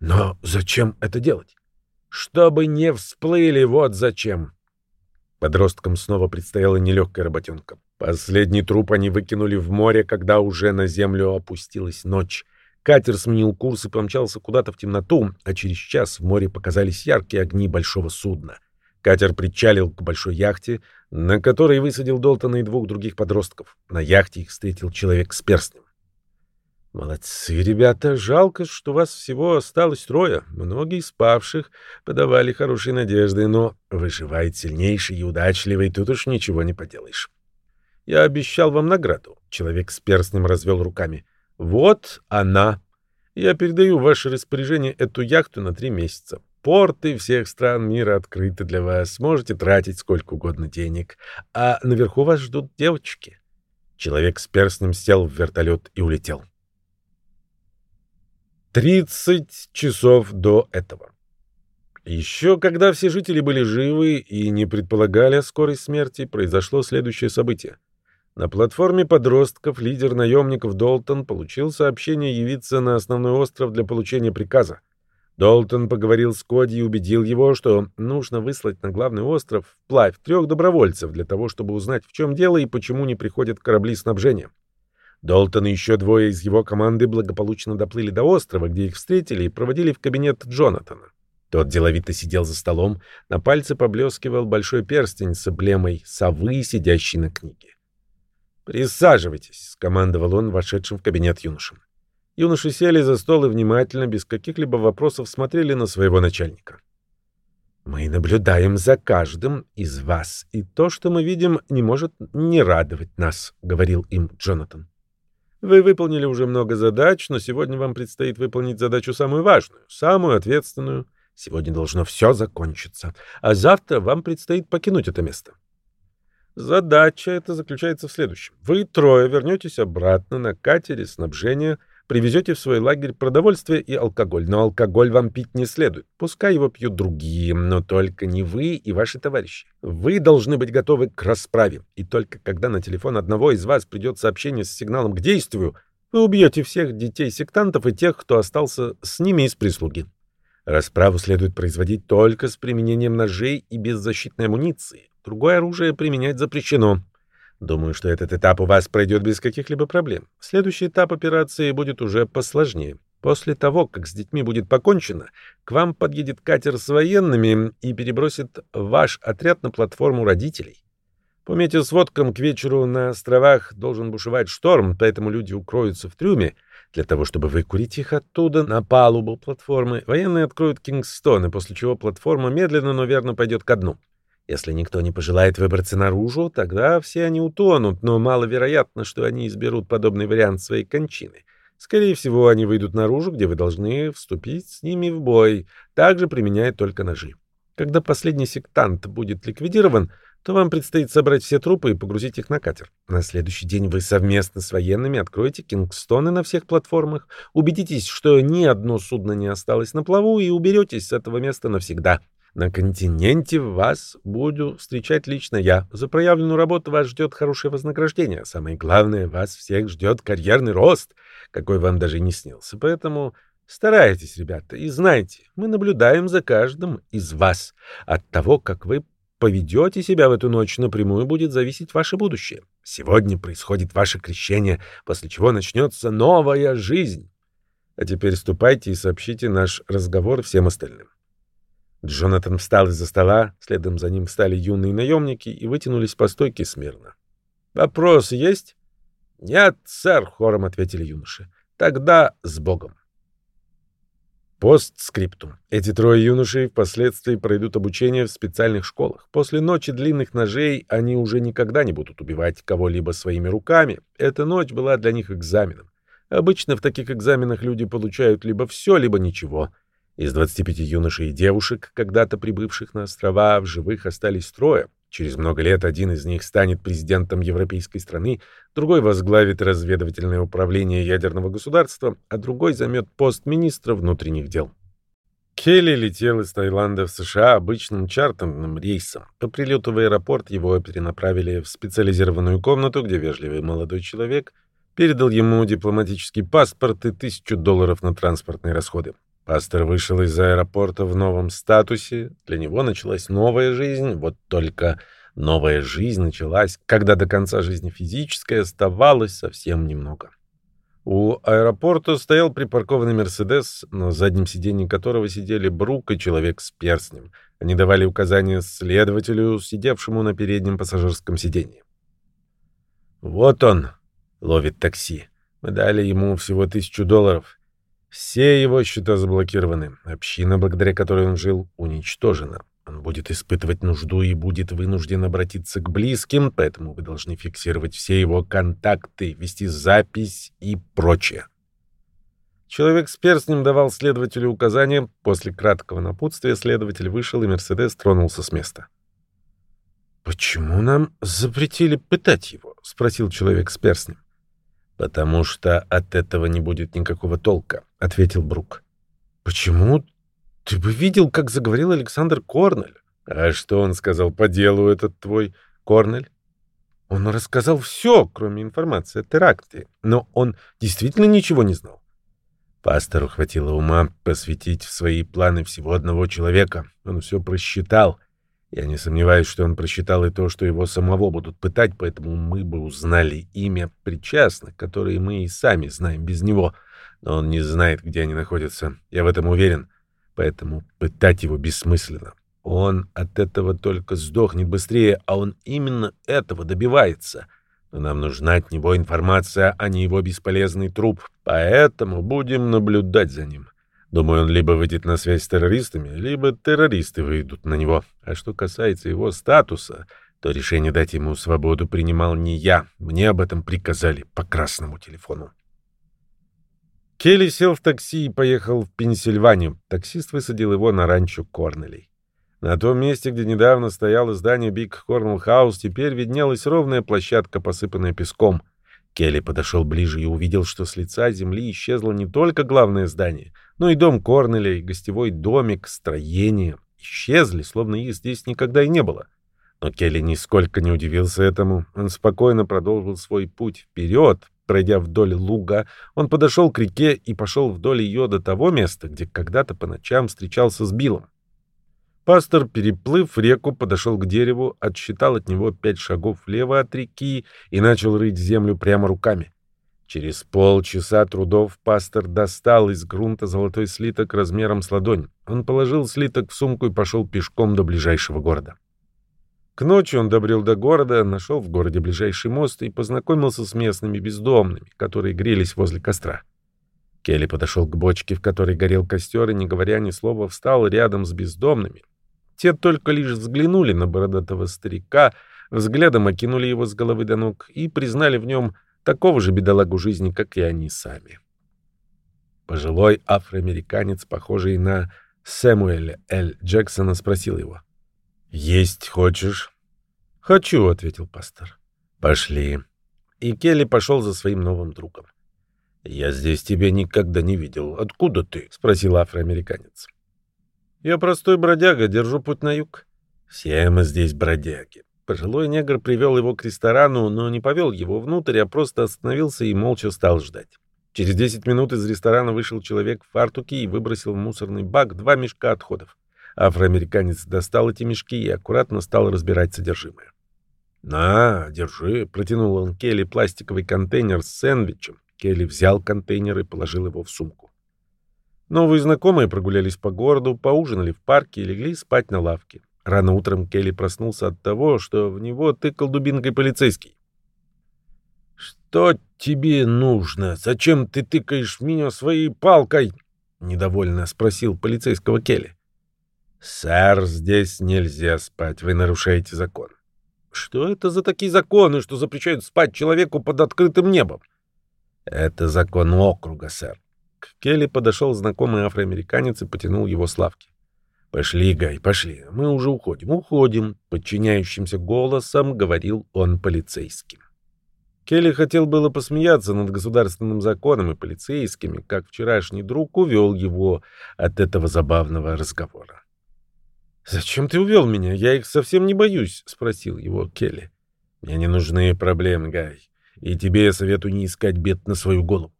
Speaker 1: Но зачем это делать? Чтобы не всплыли, вот зачем. Подросткам снова предстояла нелегкая работенка. Последний труп они выкинули в море, когда уже на землю опустилась ночь. Катер сменил курс и помчался куда-то в темноту, а через час в море показались яркие огни большого судна. Катер причалил к большой яхте, на которой высадил Долтона и двух других подростков. На яхте их встретил человек с перстнем. Молодцы, ребята. Жалко, что вас всего осталось трое. Многие спавших подавали хорошие надежды, но выживает сильнейший и удачливый, тут уж ничего не поделаешь. Я обещал вам награду. Человек с перстнем развел руками. Вот она. Я передаю в ваше распоряжение эту яхту на три месяца. Порты всех стран мира открыты для вас. Можете тратить сколько угодно денег. А наверху вас ждут девочки. Человек с перстнем сел в вертолет и улетел. 30 часов до этого. Еще когда все жители были живы и не предполагали о скорой смерти, произошло следующее событие. На платформе подростков лидер наемников Долтон получил сообщение явиться на основной остров для получения приказа. Долтон поговорил с Коди и убедил его, что нужно выслать на главный остров вплавь трех добровольцев для того, чтобы узнать, в чем дело и почему не приходят корабли снабжения. Долтон и еще двое из его команды благополучно доплыли до острова, где их встретили и проводили в кабинет Джонатана. Тот деловито сидел за столом, на пальце поблескивал большой перстень с эмблемой совы, сидящей на книге. «Присаживайтесь», — скомандовал он вошедшим в кабинет юношам. Юноши сели за стол и внимательно, без каких-либо вопросов, смотрели на своего начальника. «Мы наблюдаем за каждым из вас, и то, что мы видим, не может не радовать нас», — говорил им Джонатан. «Вы выполнили уже много задач, но сегодня вам предстоит выполнить задачу самую важную, самую ответственную — Сегодня должно все закончиться, а завтра вам предстоит покинуть это место. Задача эта заключается в следующем. Вы трое вернетесь обратно на катере снабжения, привезете в свой лагерь продовольствие и алкоголь. Но алкоголь вам пить не следует. Пускай его пьют другие, но только не вы и ваши товарищи. Вы должны быть готовы к расправе. И только когда на телефон одного из вас придет сообщение с сигналом к действию, вы убьете всех детей сектантов и тех, кто остался с ними из прислуги. Расправу следует производить только с применением ножей и без защитной амуниции. Другое оружие применять запрещено. Думаю, что этот этап у вас пройдет без каких-либо проблем. Следующий этап операции будет уже посложнее. После того, как с детьми будет покончено, к вам подъедет катер с военными и перебросит ваш отряд на платформу родителей. По метеосводкам к вечеру на островах должен бушевать шторм, поэтому люди укроются в трюме — для того, чтобы выкурить их оттуда на палубу платформы, военные откроют Кингстон, и после чего платформа медленно, но верно пойдет ко дну. Если никто не пожелает выбраться наружу, тогда все они утонут, но маловероятно, что они изберут подобный вариант своей кончины. Скорее всего, они выйдут наружу, где вы должны вступить с ними в бой, также применяя только ножи. Когда последний сектант будет ликвидирован, то вам предстоит собрать все трупы и погрузить их на катер. На следующий день вы совместно с военными откроете кингстоны на всех платформах, убедитесь, что ни одно судно не осталось на плаву и уберетесь с этого места навсегда. На континенте вас буду встречать лично я. За проявленную работу вас ждет хорошее вознаграждение. Самое главное, вас всех ждет карьерный рост, какой вам даже не снился. Поэтому старайтесь, ребята, и знайте, мы наблюдаем за каждым из вас. От того, как вы поведете себя в эту ночь, напрямую будет зависеть ваше будущее. Сегодня происходит ваше крещение, после чего начнется новая жизнь. А теперь ступайте и сообщите наш разговор всем остальным. Джонатан встал из-за стола, следом за ним встали юные наемники и вытянулись по стойке смирно. «Вопрос есть?» «Нет, сэр», — хором ответили юноши. «Тогда с Богом». Постскриптум. Эти трое юношей впоследствии пройдут обучение в специальных школах. После ночи длинных ножей они уже никогда не будут убивать кого-либо своими руками. Эта ночь была для них экзаменом. Обычно в таких экзаменах люди получают либо все, либо ничего. Из 25 юношей и девушек, когда-то прибывших на острова, в живых остались трое. Через много лет один из них станет президентом европейской страны, другой возглавит разведывательное управление ядерного государства, а другой займет пост министра внутренних дел. Келли летел из Таиланда в США обычным чартерным рейсом. По прилету в аэропорт его перенаправили в специализированную комнату, где вежливый молодой человек передал ему дипломатический паспорт и тысячу долларов на транспортные расходы. Пастор вышел из аэропорта в новом статусе. Для него началась новая жизнь. Вот только новая жизнь началась, когда до конца жизни физической оставалось совсем немного. У аэропорта стоял припаркованный «Мерседес», на заднем сиденье которого сидели Брук и человек с перстнем. Они давали указания следователю, сидевшему на переднем пассажирском сиденье. «Вот он», — ловит такси. Мы дали ему всего тысячу долларов. Все его счета заблокированы. Община, благодаря которой он жил, уничтожена. Он будет испытывать нужду и будет вынужден обратиться к близким, поэтому вы должны фиксировать все его контакты, вести запись и прочее. Человек с перстнем давал следователю указания. После краткого напутствия следователь вышел, и Мерседес тронулся с места. «Почему нам запретили пытать его?» — спросил человек с перстнем. «Потому что от этого не будет никакого толка», — ответил Брук. «Почему? Ты бы видел, как заговорил Александр Корнель». «А что он сказал по делу, этот твой Корнель?» Он рассказал все, кроме информации о теракте, но он действительно ничего не знал. Пастору хватило ума посвятить в свои планы всего одного человека. Он все просчитал — я не сомневаюсь, что он просчитал и то, что его самого будут пытать, поэтому мы бы узнали имя причастных, которые мы и сами знаем без него. Но он не знает, где они находятся. Я в этом уверен. поэтому пытать его бессмысленно. Он от этого только сдохнет быстрее, а он именно этого добивается. Но нам нужна от него информация, а не его бесполезный труп, поэтому будем наблюдать за ним. Думаю, он либо выйдет на связь с террористами, либо террористы выйдут на него. А что касается его статуса, то решение дать ему свободу принимал не я. Мне об этом приказали по красному телефону. Келли сел в такси и поехал в Пенсильванию. Таксист высадил его на ранчо Корнелей. На том месте, где недавно стояло здание Биг Корнелл Хаус, теперь виднелась ровная площадка, посыпанная песком. Келли подошел ближе и увидел, что с лица земли исчезло не только главное здание, но и дом Корнеля, и гостевой домик, строение. Исчезли, словно их здесь никогда и не было. Но Келли нисколько не удивился этому. Он спокойно продолжил свой путь вперед, Пройдя вдоль луга, он подошел к реке и пошел вдоль ее до того места, где когда-то по ночам встречался с Биллом. Пастор, переплыв реку, подошел к дереву, отсчитал от него пять шагов влево от реки и начал рыть землю прямо руками. Через полчаса трудов пастор достал из грунта золотой слиток размером с ладонь. Он положил слиток в сумку и пошел пешком до ближайшего города. К ночи он добрел до города, нашел в городе ближайший мост и познакомился с местными бездомными, которые грелись возле костра. Келли подошел к бочке, в которой горел костер, и, не говоря ни слова, встал рядом с бездомными. Те только лишь взглянули на бородатого старика, взглядом окинули его с головы до ног и признали в нем такого же бедолагу жизни, как и они сами. Пожилой афроамериканец, похожий на Сэмуэля Л. Джексона, спросил его — «Есть хочешь?» «Хочу», — ответил пастор. «Пошли». И Келли пошел за своим новым другом. «Я здесь тебя никогда не видел. Откуда ты?» — спросил афроамериканец. «Я простой бродяга, держу путь на юг». «Все мы здесь бродяги». Пожилой негр привел его к ресторану, но не повел его внутрь, а просто остановился и молча стал ждать. Через десять минут из ресторана вышел человек в фартуке и выбросил в мусорный бак два мешка отходов. Афроамериканец достал эти мешки и аккуратно стал разбирать содержимое. «На, держи», — протянул он Келли пластиковый контейнер с сэндвичем. Келли взял контейнер и положил его в сумку. Новые знакомые прогулялись по городу, поужинали в парке и легли спать на лавке. Рано утром Келли проснулся от того, что в него тыкал дубинкой полицейский. «Что тебе нужно? Зачем ты тыкаешь меня своей палкой?» — недовольно спросил полицейского Келли. «Сэр, здесь нельзя спать, вы нарушаете закон». «Что это за такие законы, что запрещают спать человеку под открытым небом?» «Это закон округа, сэр». К Келли подошел знакомый афроамериканец и потянул его с лавки. «Пошли, Гай, пошли. Мы уже уходим, уходим», — подчиняющимся голосом говорил он полицейским. Келли хотел было посмеяться над государственным законом и полицейскими, как вчерашний друг увел его от этого забавного разговора. «Зачем ты увел меня? Я их совсем не боюсь», — спросил его Келли. «Мне не нужны проблемы, Гай, и тебе я советую не искать бед на свою голову».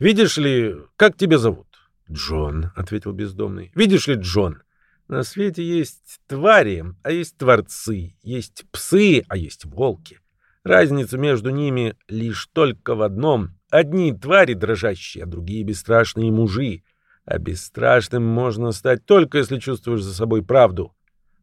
Speaker 1: «Видишь ли, как тебя зовут?» «Джон», — ответил бездомный. «Видишь ли, Джон, на свете есть твари, а есть творцы, есть псы, а есть волки. Разница между ними лишь только в одном. Одни твари дрожащие, а другие бесстрашные мужи. А бесстрашным можно стать только если чувствуешь за собой правду.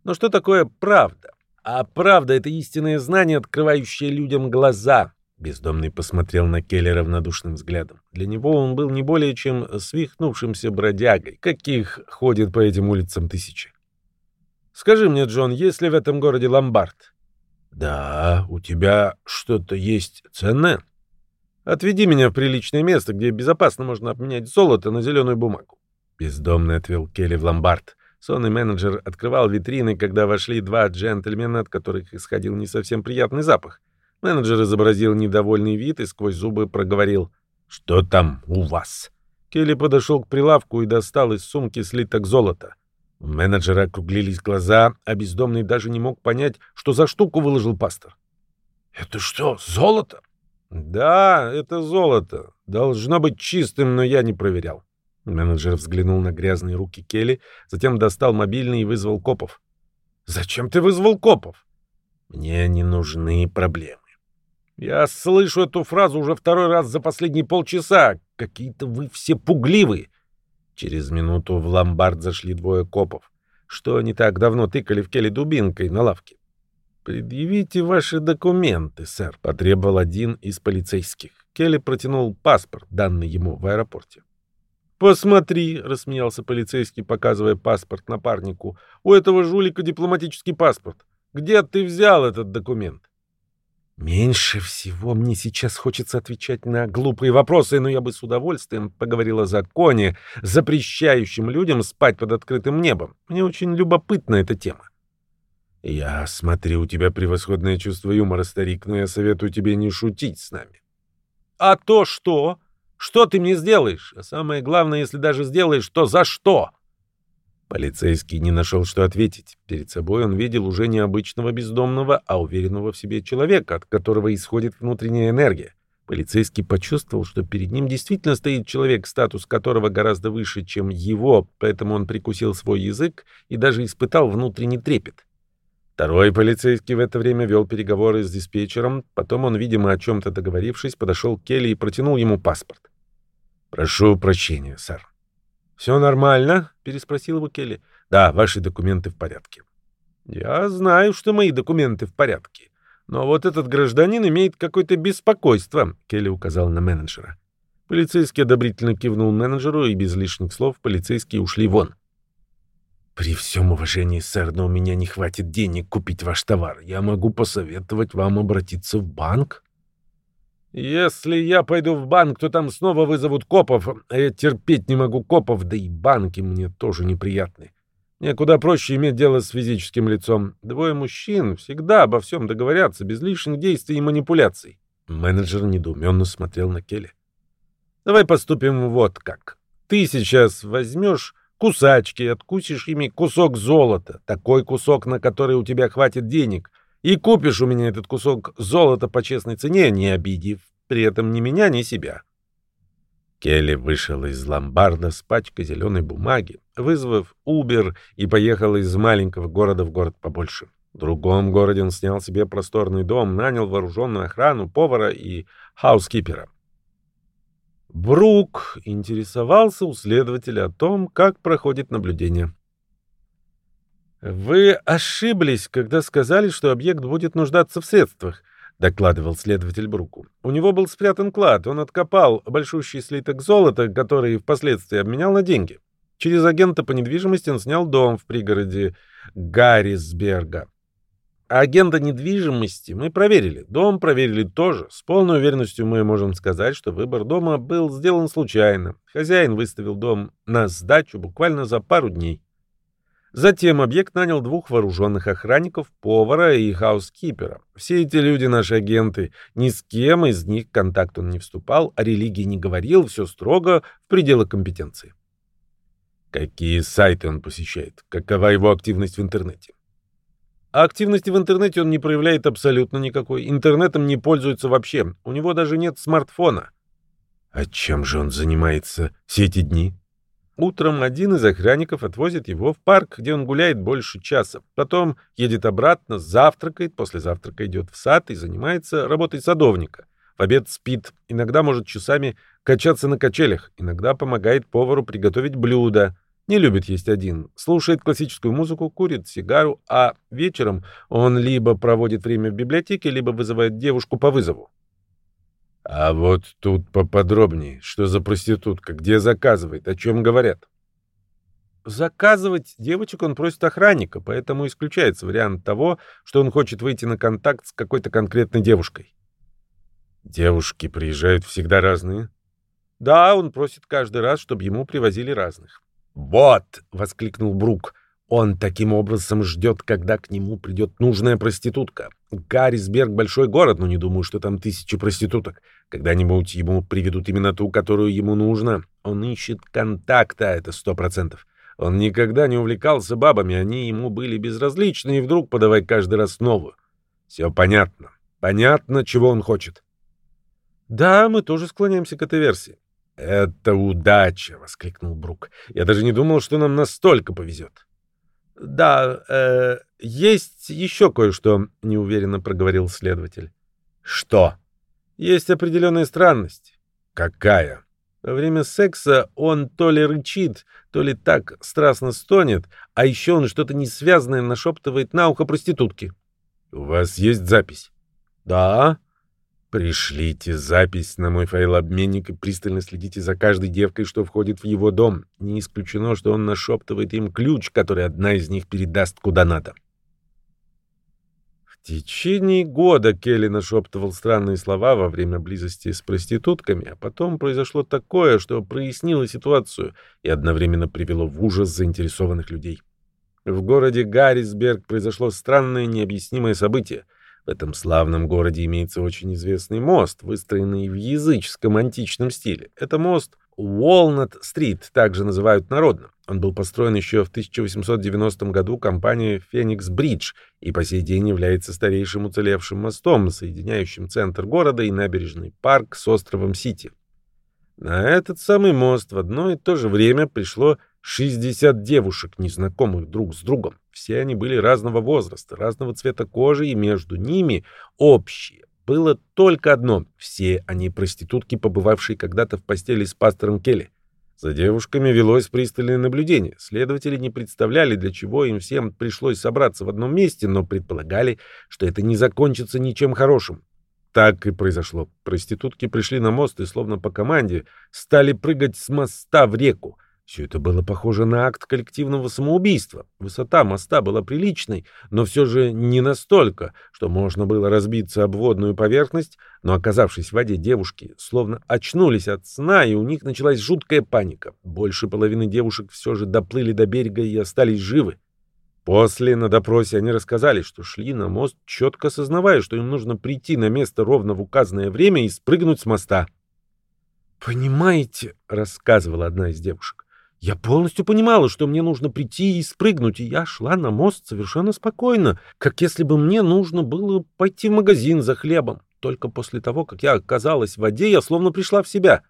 Speaker 1: Но что такое правда? А правда — это истинное знание, открывающее людям глаза. Бездомный посмотрел на Келли равнодушным взглядом. Для него он был не более чем свихнувшимся бродягой, каких ходит по этим улицам тысячи. «Скажи мне, Джон, есть ли в этом городе ломбард?» «Да, у тебя что-то есть ценное?» Отведи меня в приличное место, где безопасно можно обменять золото на зеленую бумагу. Бездомный отвел Келли в ломбард. Сонный менеджер открывал витрины, когда вошли два джентльмена, от которых исходил не совсем приятный запах. Менеджер изобразил недовольный вид и сквозь зубы проговорил «Что там у вас?». Келли подошел к прилавку и достал из сумки слиток золота. У менеджера округлились глаза, а бездомный даже не мог понять, что за штуку выложил пастор. «Это что, золото?» «Да, это золото. Должно быть чистым, но я не проверял». Менеджер взглянул на грязные руки Келли, затем достал мобильный и вызвал копов. «Зачем ты вызвал копов?» «Мне не нужны проблемы». «Я слышу эту фразу уже второй раз за последние полчаса. Какие-то вы все пугливые». Через минуту в ломбард зашли двое копов, что не так давно тыкали в Келли дубинкой на лавке. «Предъявите ваши документы, сэр», — потребовал один из полицейских. Келли протянул паспорт, данный ему в аэропорте. «Посмотри», — рассмеялся полицейский, показывая паспорт напарнику. «У этого жулика дипломатический паспорт. Где ты взял этот документ?» Меньше всего мне сейчас хочется отвечать на глупые вопросы, но я бы с удовольствием поговорил о законе, запрещающем людям спать под открытым небом. Мне очень любопытна эта тема. Я смотрю, у тебя превосходное чувство юмора, старик, но я советую тебе не шутить с нами. А то что? Что ты мне сделаешь? А самое главное, если даже сделаешь, то за что? Полицейский не нашел, что ответить. Перед собой он видел уже не обычного бездомного, а уверенного в себе человека, от которого исходит внутренняя энергия. Полицейский почувствовал, что перед ним действительно стоит человек, статус которого гораздо выше, чем его, поэтому он прикусил свой язык и даже испытал внутренний трепет. Второй полицейский в это время вел переговоры с диспетчером, потом он, видимо, о чем-то договорившись, подошел к Келли и протянул ему паспорт. «Прошу прощения, сэр». «Все нормально?» — переспросил его Келли. «Да, ваши документы в порядке». «Я знаю, что мои документы в порядке. Но вот этот гражданин имеет какое-то беспокойство», — Келли указал на менеджера. Полицейский одобрительно кивнул менеджеру, и без лишних слов полицейские ушли вон. «При всем уважении, сэр, но у меня не хватит денег купить ваш товар. Я могу посоветовать вам обратиться в банк». Если я пойду в банк, то там снова вызовут копов, а я терпеть не могу копов, да и банки мне тоже неприятны. Мне куда проще иметь дело с физическим лицом. Двое мужчин всегда обо всем договорятся, без лишних действий и манипуляций. Менеджер недоуменно смотрел на Келли. Давай поступим вот как. Ты сейчас возьмешь кусачки, откусишь ими кусок золота, такой кусок, на который у тебя хватит денег — и купишь у меня этот кусок золота по честной цене, не обидев при этом ни меня, ни себя. Келли вышел из ломбарда с пачкой зеленой бумаги, вызвав Убер и поехал из маленького города в город побольше. В другом городе он снял себе просторный дом, нанял вооруженную охрану, повара и хаускипера. Брук интересовался у следователя о том, как проходит наблюдение. «Вы ошиблись, когда сказали, что объект будет нуждаться в средствах», — докладывал следователь Бруку. «У него был спрятан клад, он откопал большущий слиток золота, который впоследствии обменял на деньги. Через агента по недвижимости он снял дом в пригороде Гаррисберга. Агента недвижимости мы проверили. Дом проверили тоже. С полной уверенностью мы можем сказать, что выбор дома был сделан случайно. Хозяин выставил дом на сдачу буквально за пару дней. Затем объект нанял двух вооруженных охранников, повара и хаускипера. Все эти люди наши агенты. Ни с кем из них контакт он не вступал, о религии не говорил, все строго в пределах компетенции. Какие сайты он посещает? Какова его активность в интернете? А активности в интернете он не проявляет абсолютно никакой. Интернетом не пользуется вообще. У него даже нет смартфона. А чем же он занимается все эти дни? Утром один из охранников отвозит его в парк, где он гуляет больше часа. Потом едет обратно, завтракает, после завтрака идет в сад и занимается работой садовника. В обед спит, иногда может часами качаться на качелях, иногда помогает повару приготовить блюда. Не любит есть один, слушает классическую музыку, курит сигару, а вечером он либо проводит время в библиотеке, либо вызывает девушку по вызову. А вот тут поподробнее. Что за проститутка? Где заказывает? О чем говорят? Заказывать девочек он просит охранника, поэтому исключается вариант того, что он хочет выйти на контакт с какой-то конкретной девушкой. Девушки приезжают всегда разные? Да, он просит каждый раз, чтобы ему привозили разных. «Вот!» — воскликнул Брук. Он таким образом ждет, когда к нему придет нужная проститутка. Гаррисберг — большой город, но не думаю, что там тысячи проституток. Когда-нибудь ему приведут именно ту, которую ему нужно. Он ищет контакта, это сто процентов. Он никогда не увлекался бабами, они ему были безразличны, и вдруг подавай каждый раз новую. Все понятно. Понятно, чего он хочет. Да, мы тоже склоняемся к этой версии. «Это удача!» — воскликнул Брук. «Я даже не думал, что нам настолько повезет». Да, э, есть еще кое-что, неуверенно проговорил следователь. Что? Есть определенная странность. Какая? Во время секса он то ли рычит, то ли так страстно стонет, а еще он что-то несвязанное нашептывает на ухо проститутки.
Speaker 2: У вас есть запись?
Speaker 1: Да.
Speaker 2: Пришлите запись на мой файл-обменник и пристально следите за каждой девкой, что входит в его дом. Не исключено, что он нашептывает им ключ, который одна из них передаст куда надо.
Speaker 1: В течение года Келли нашептывал странные слова во время близости с проститутками, а потом произошло такое, что прояснило ситуацию и одновременно привело в ужас заинтересованных людей. В городе Гаррисберг произошло странное необъяснимое событие — в этом славном городе имеется очень известный мост, выстроенный в языческом античном стиле. Это мост Уолнат-стрит, также называют народным. Он был построен еще в 1890 году компанией Феникс Бридж и по сей день является старейшим уцелевшим мостом, соединяющим центр города и набережный парк с островом Сити. На этот самый мост в одно и то же время пришло 60 девушек, незнакомых друг с другом. Все они были разного возраста, разного цвета кожи, и между ними общее было только одно — все они проститутки, побывавшие когда-то в постели с пастором Келли. За девушками велось пристальное наблюдение. Следователи не представляли, для чего им всем пришлось собраться в одном месте, но предполагали, что это не закончится ничем хорошим. Так и произошло. Проститутки пришли на мост и, словно по команде, стали прыгать с моста в реку. Все это было похоже на акт коллективного самоубийства. Высота моста была приличной, но все же не настолько, что можно было разбиться об водную поверхность, но, оказавшись в воде, девушки словно очнулись от сна, и у них началась жуткая паника. Больше половины девушек все же доплыли до берега и остались живы. После на допросе они рассказали, что шли на мост, четко осознавая, что им нужно прийти на место ровно в указанное время и спрыгнуть с моста. «Понимаете», — рассказывала одна из девушек, я полностью понимала, что мне нужно прийти и спрыгнуть, и я шла на мост совершенно спокойно, как если бы мне нужно было пойти в магазин за хлебом. Только после того, как я оказалась в воде, я словно пришла в себя.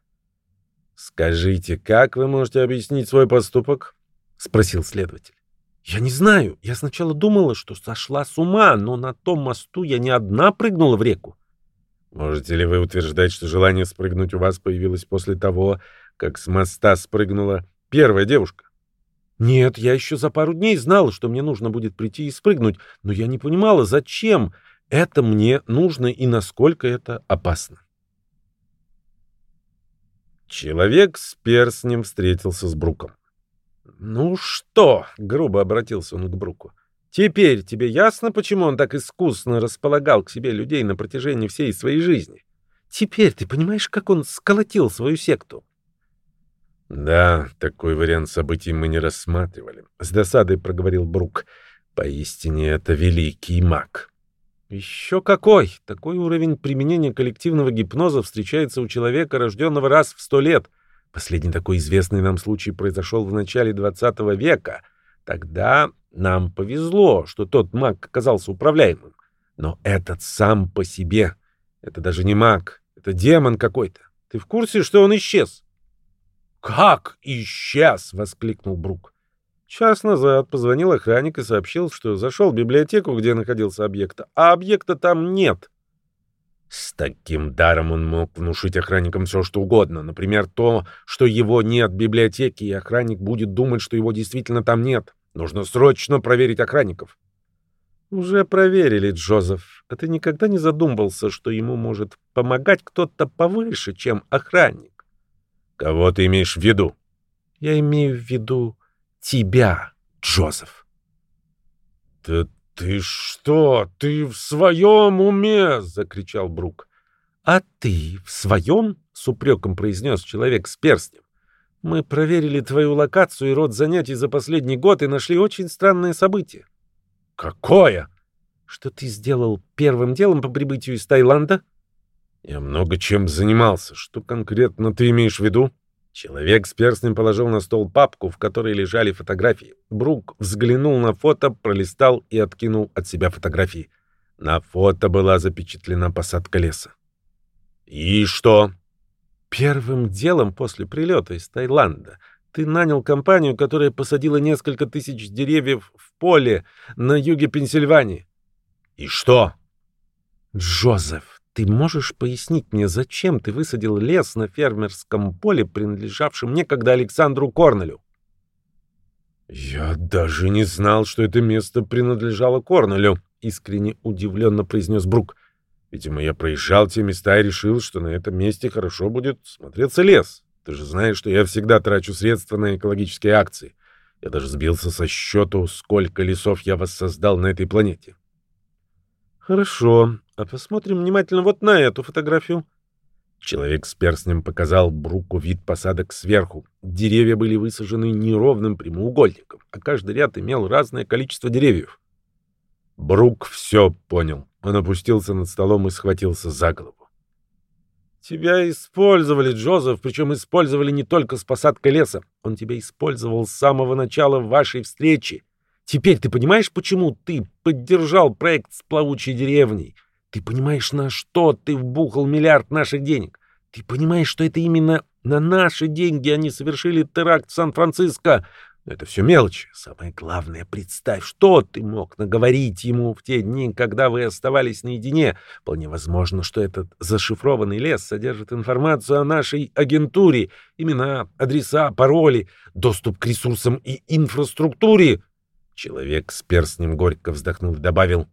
Speaker 1: «Скажите, как вы можете объяснить свой поступок?» — спросил следователь. «Я не знаю. Я сначала думала, что сошла с ума, но на том мосту я не одна прыгнула в реку».
Speaker 2: «Можете ли вы утверждать, что желание спрыгнуть у вас появилось после того, как с моста спрыгнула Первая девушка.
Speaker 1: Нет, я еще за пару дней знала, что мне нужно будет прийти и спрыгнуть, но я не понимала, зачем это мне нужно и насколько это опасно.
Speaker 2: Человек с перстнем встретился с Бруком.
Speaker 1: «Ну что?» — грубо обратился он к Бруку. «Теперь тебе ясно, почему он так искусно располагал к себе людей на протяжении всей своей жизни? Теперь ты понимаешь, как он сколотил свою секту?
Speaker 2: Да, такой вариант событий мы не рассматривали. С досадой проговорил Брук. Поистине это великий маг.
Speaker 1: Еще какой! Такой уровень применения коллективного гипноза встречается у человека, рожденного раз в сто лет. Последний такой известный нам случай произошел в начале 20 века. Тогда нам повезло, что тот маг оказался управляемым. Но этот сам по себе. Это даже не маг, это демон какой-то. Ты в курсе, что он исчез? «Как исчез?» — воскликнул Брук. Час назад позвонил охранник и сообщил, что зашел в библиотеку, где находился объект, а объекта там нет.
Speaker 2: С таким даром он мог внушить охранникам все, что угодно. Например, то, что его нет в библиотеке, и охранник будет думать, что его действительно там нет. Нужно срочно проверить охранников.
Speaker 1: Уже проверили, Джозеф. А ты никогда не задумывался, что ему может помогать кто-то повыше, чем охранник?
Speaker 2: Кого ты имеешь в виду?
Speaker 1: Я имею в виду тебя, Джозеф.
Speaker 2: Да ты что? Ты в своем уме? закричал Брук.
Speaker 1: А ты в своем? с упреком произнес человек с перстнем. Мы проверили твою локацию и род занятий за последний год и нашли очень странное событие.
Speaker 2: Какое?
Speaker 1: Что ты сделал первым делом по прибытию из Таиланда?
Speaker 2: Я много чем занимался. Что конкретно ты имеешь в виду?
Speaker 1: Человек с перстнем положил на стол папку, в которой лежали фотографии. Брук взглянул на фото, пролистал и откинул от себя фотографии. На фото была запечатлена посадка леса.
Speaker 2: «И что?»
Speaker 1: «Первым делом после прилета из Таиланда ты нанял компанию, которая посадила несколько тысяч деревьев в поле на юге Пенсильвании».
Speaker 2: «И что?»
Speaker 1: «Джозеф,
Speaker 2: Ты можешь пояснить мне, зачем ты высадил лес на фермерском поле, принадлежавшем некогда Александру Корнелю?
Speaker 1: Я даже не знал, что это место принадлежало Корнелю, искренне удивленно произнес Брук. Видимо, я проезжал те места и решил, что на этом месте хорошо будет смотреться лес. Ты же знаешь, что я всегда трачу средства на экологические акции. Я даже сбился со счету, сколько лесов я воссоздал на этой планете.
Speaker 2: Хорошо. А посмотрим внимательно вот на эту фотографию.
Speaker 1: Человек с перстнем показал Бруку вид посадок сверху. Деревья были высажены неровным прямоугольником, а каждый ряд имел разное количество деревьев. Брук все понял. Он опустился над столом и схватился за голову.
Speaker 2: Тебя использовали, Джозеф, причем использовали не только с посадкой леса. Он тебя использовал с самого начала вашей встречи. Теперь ты понимаешь, почему ты поддержал проект с плавучей деревней? Ты понимаешь, на что ты вбухал миллиард наших денег? Ты понимаешь, что это именно на наши деньги они совершили теракт в Сан-Франциско? Но это все мелочи. Самое главное, представь, что ты мог наговорить ему в те дни, когда вы оставались наедине. Вполне возможно, что этот зашифрованный лес содержит информацию о нашей агентуре, имена, адреса, пароли, доступ к ресурсам и инфраструктуре. Человек с перстнем горько вздохнул и добавил.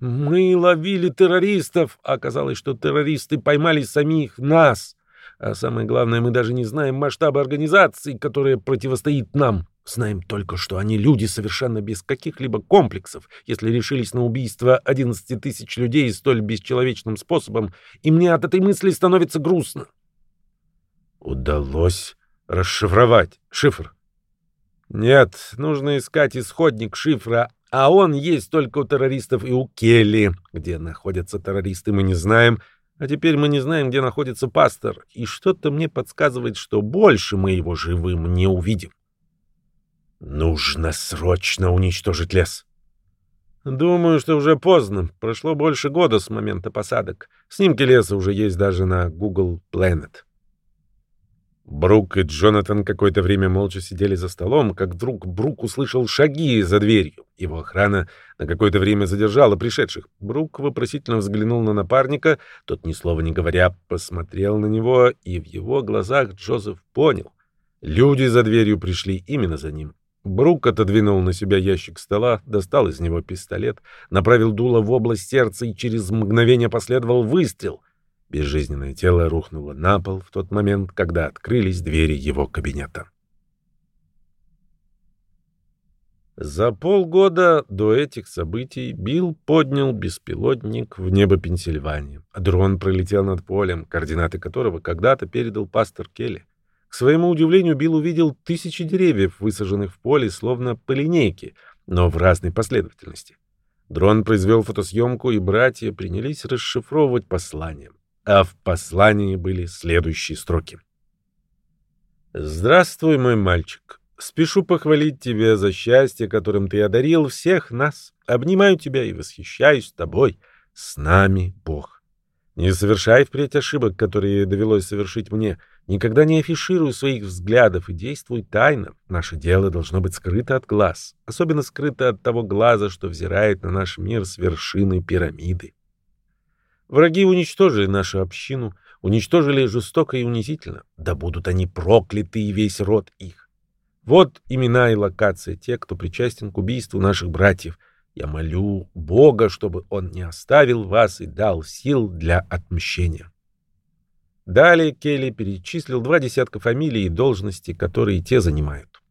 Speaker 2: «Мы ловили террористов, а оказалось, что террористы поймали самих нас. А самое главное, мы даже не знаем масштаба организации, которая противостоит нам». Знаем только, что они люди совершенно без каких-либо комплексов, если решились на убийство 11 тысяч людей столь бесчеловечным способом, и мне от этой мысли становится грустно.
Speaker 1: Удалось расшифровать шифр.
Speaker 2: Нет, нужно искать исходник шифра, а он есть только у террористов и у Келли. Где находятся террористы, мы не знаем, а теперь мы не знаем, где находится пастор, и что-то мне подсказывает, что больше мы его живым не увидим.
Speaker 1: Нужно срочно уничтожить лес.
Speaker 2: Думаю, что уже поздно. Прошло больше года с момента посадок. Снимки леса уже есть даже на Google Planet.
Speaker 1: Брук и Джонатан какое-то время молча сидели за столом, как вдруг Брук услышал шаги за дверью. Его охрана на какое-то время задержала пришедших. Брук вопросительно взглянул на напарника, тот, ни слова не говоря, посмотрел на него, и в его глазах Джозеф понял. Люди за дверью пришли именно за ним. Брук отодвинул на себя ящик стола, достал из него пистолет, направил дуло в область сердца и через мгновение последовал выстрел. Безжизненное тело рухнуло на пол в тот момент, когда открылись двери его кабинета. За полгода до этих событий Билл поднял беспилотник в небо Пенсильвании. Дрон пролетел над полем, координаты которого когда-то передал пастор Келли. К своему удивлению, Билл увидел тысячи деревьев, высаженных в поле, словно по линейке, но в разной последовательности. Дрон произвел фотосъемку, и братья принялись расшифровывать послание. А в послании были следующие строки. «Здравствуй, мой мальчик. Спешу похвалить тебя за счастье, которым ты одарил всех нас. Обнимаю тебя и восхищаюсь тобой. С нами Бог. Не совершай впредь ошибок, которые довелось совершить мне — Никогда не афишируй своих взглядов и действуй тайно. Наше дело должно быть скрыто от глаз, особенно скрыто от того глаза, что взирает на наш мир с вершины пирамиды. Враги уничтожили нашу общину, уничтожили жестоко и унизительно. Да будут они прокляты и весь род их. Вот имена и локация тех, кто причастен к убийству наших братьев. Я молю Бога, чтобы он не оставил вас и дал сил для отмщения. Далее Келли перечислил два десятка фамилий и должностей, которые те занимают.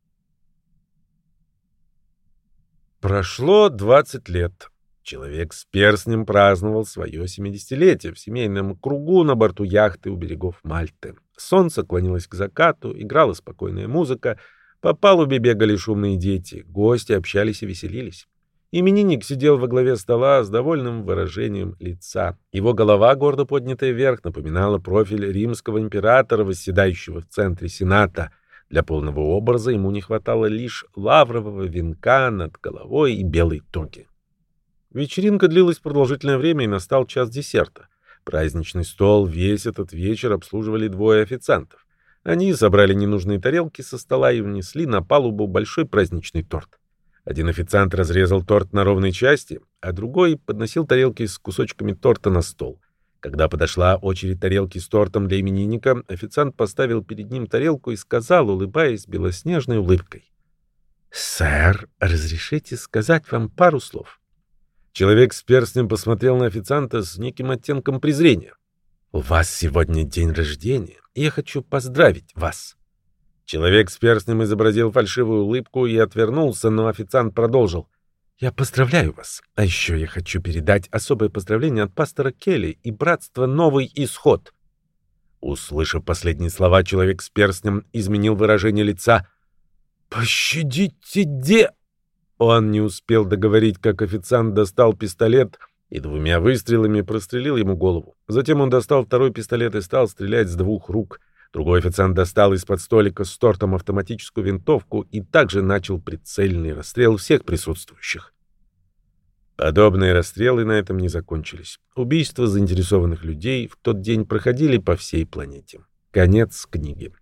Speaker 1: Прошло 20 лет. Человек с перстнем праздновал свое 70-летие в семейном кругу на борту яхты у берегов Мальты. Солнце клонилось к закату, играла спокойная музыка, по палубе бегали шумные дети, гости общались и веселились. Именинник сидел во главе стола с довольным выражением лица. Его голова, гордо поднятая вверх, напоминала профиль римского императора, восседающего в центре Сената. Для полного образа ему не хватало лишь лаврового венка над головой и белой тоги. Вечеринка длилась продолжительное время, и настал час десерта. Праздничный стол весь этот вечер обслуживали двое официантов. Они забрали ненужные тарелки со стола и внесли на палубу большой праздничный торт. Один официант разрезал торт на ровные части, а другой подносил тарелки с кусочками торта на стол. Когда подошла очередь тарелки с тортом для именинника, официант поставил перед ним тарелку и сказал, улыбаясь белоснежной улыбкой. «Сэр, разрешите сказать вам пару слов?» Человек с перстнем посмотрел на официанта с неким оттенком презрения. «У вас сегодня день рождения, и я хочу поздравить вас». Человек с перстнем изобразил фальшивую улыбку и отвернулся, но официант продолжил. Я поздравляю вас. А еще я хочу передать особое поздравление от пастора Келли и братства «Новый исход». Услышав последние слова, человек с перстнем изменил выражение лица. «Пощадите, де...» Он не успел договорить, как официант достал пистолет и двумя выстрелами прострелил ему голову. Затем он достал второй пистолет и стал стрелять с двух рук. Другой официант достал из-под столика с тортом автоматическую винтовку и также начал прицельный расстрел всех присутствующих. Подобные расстрелы на этом не закончились. Убийства заинтересованных людей в тот день проходили по всей планете. Конец книги.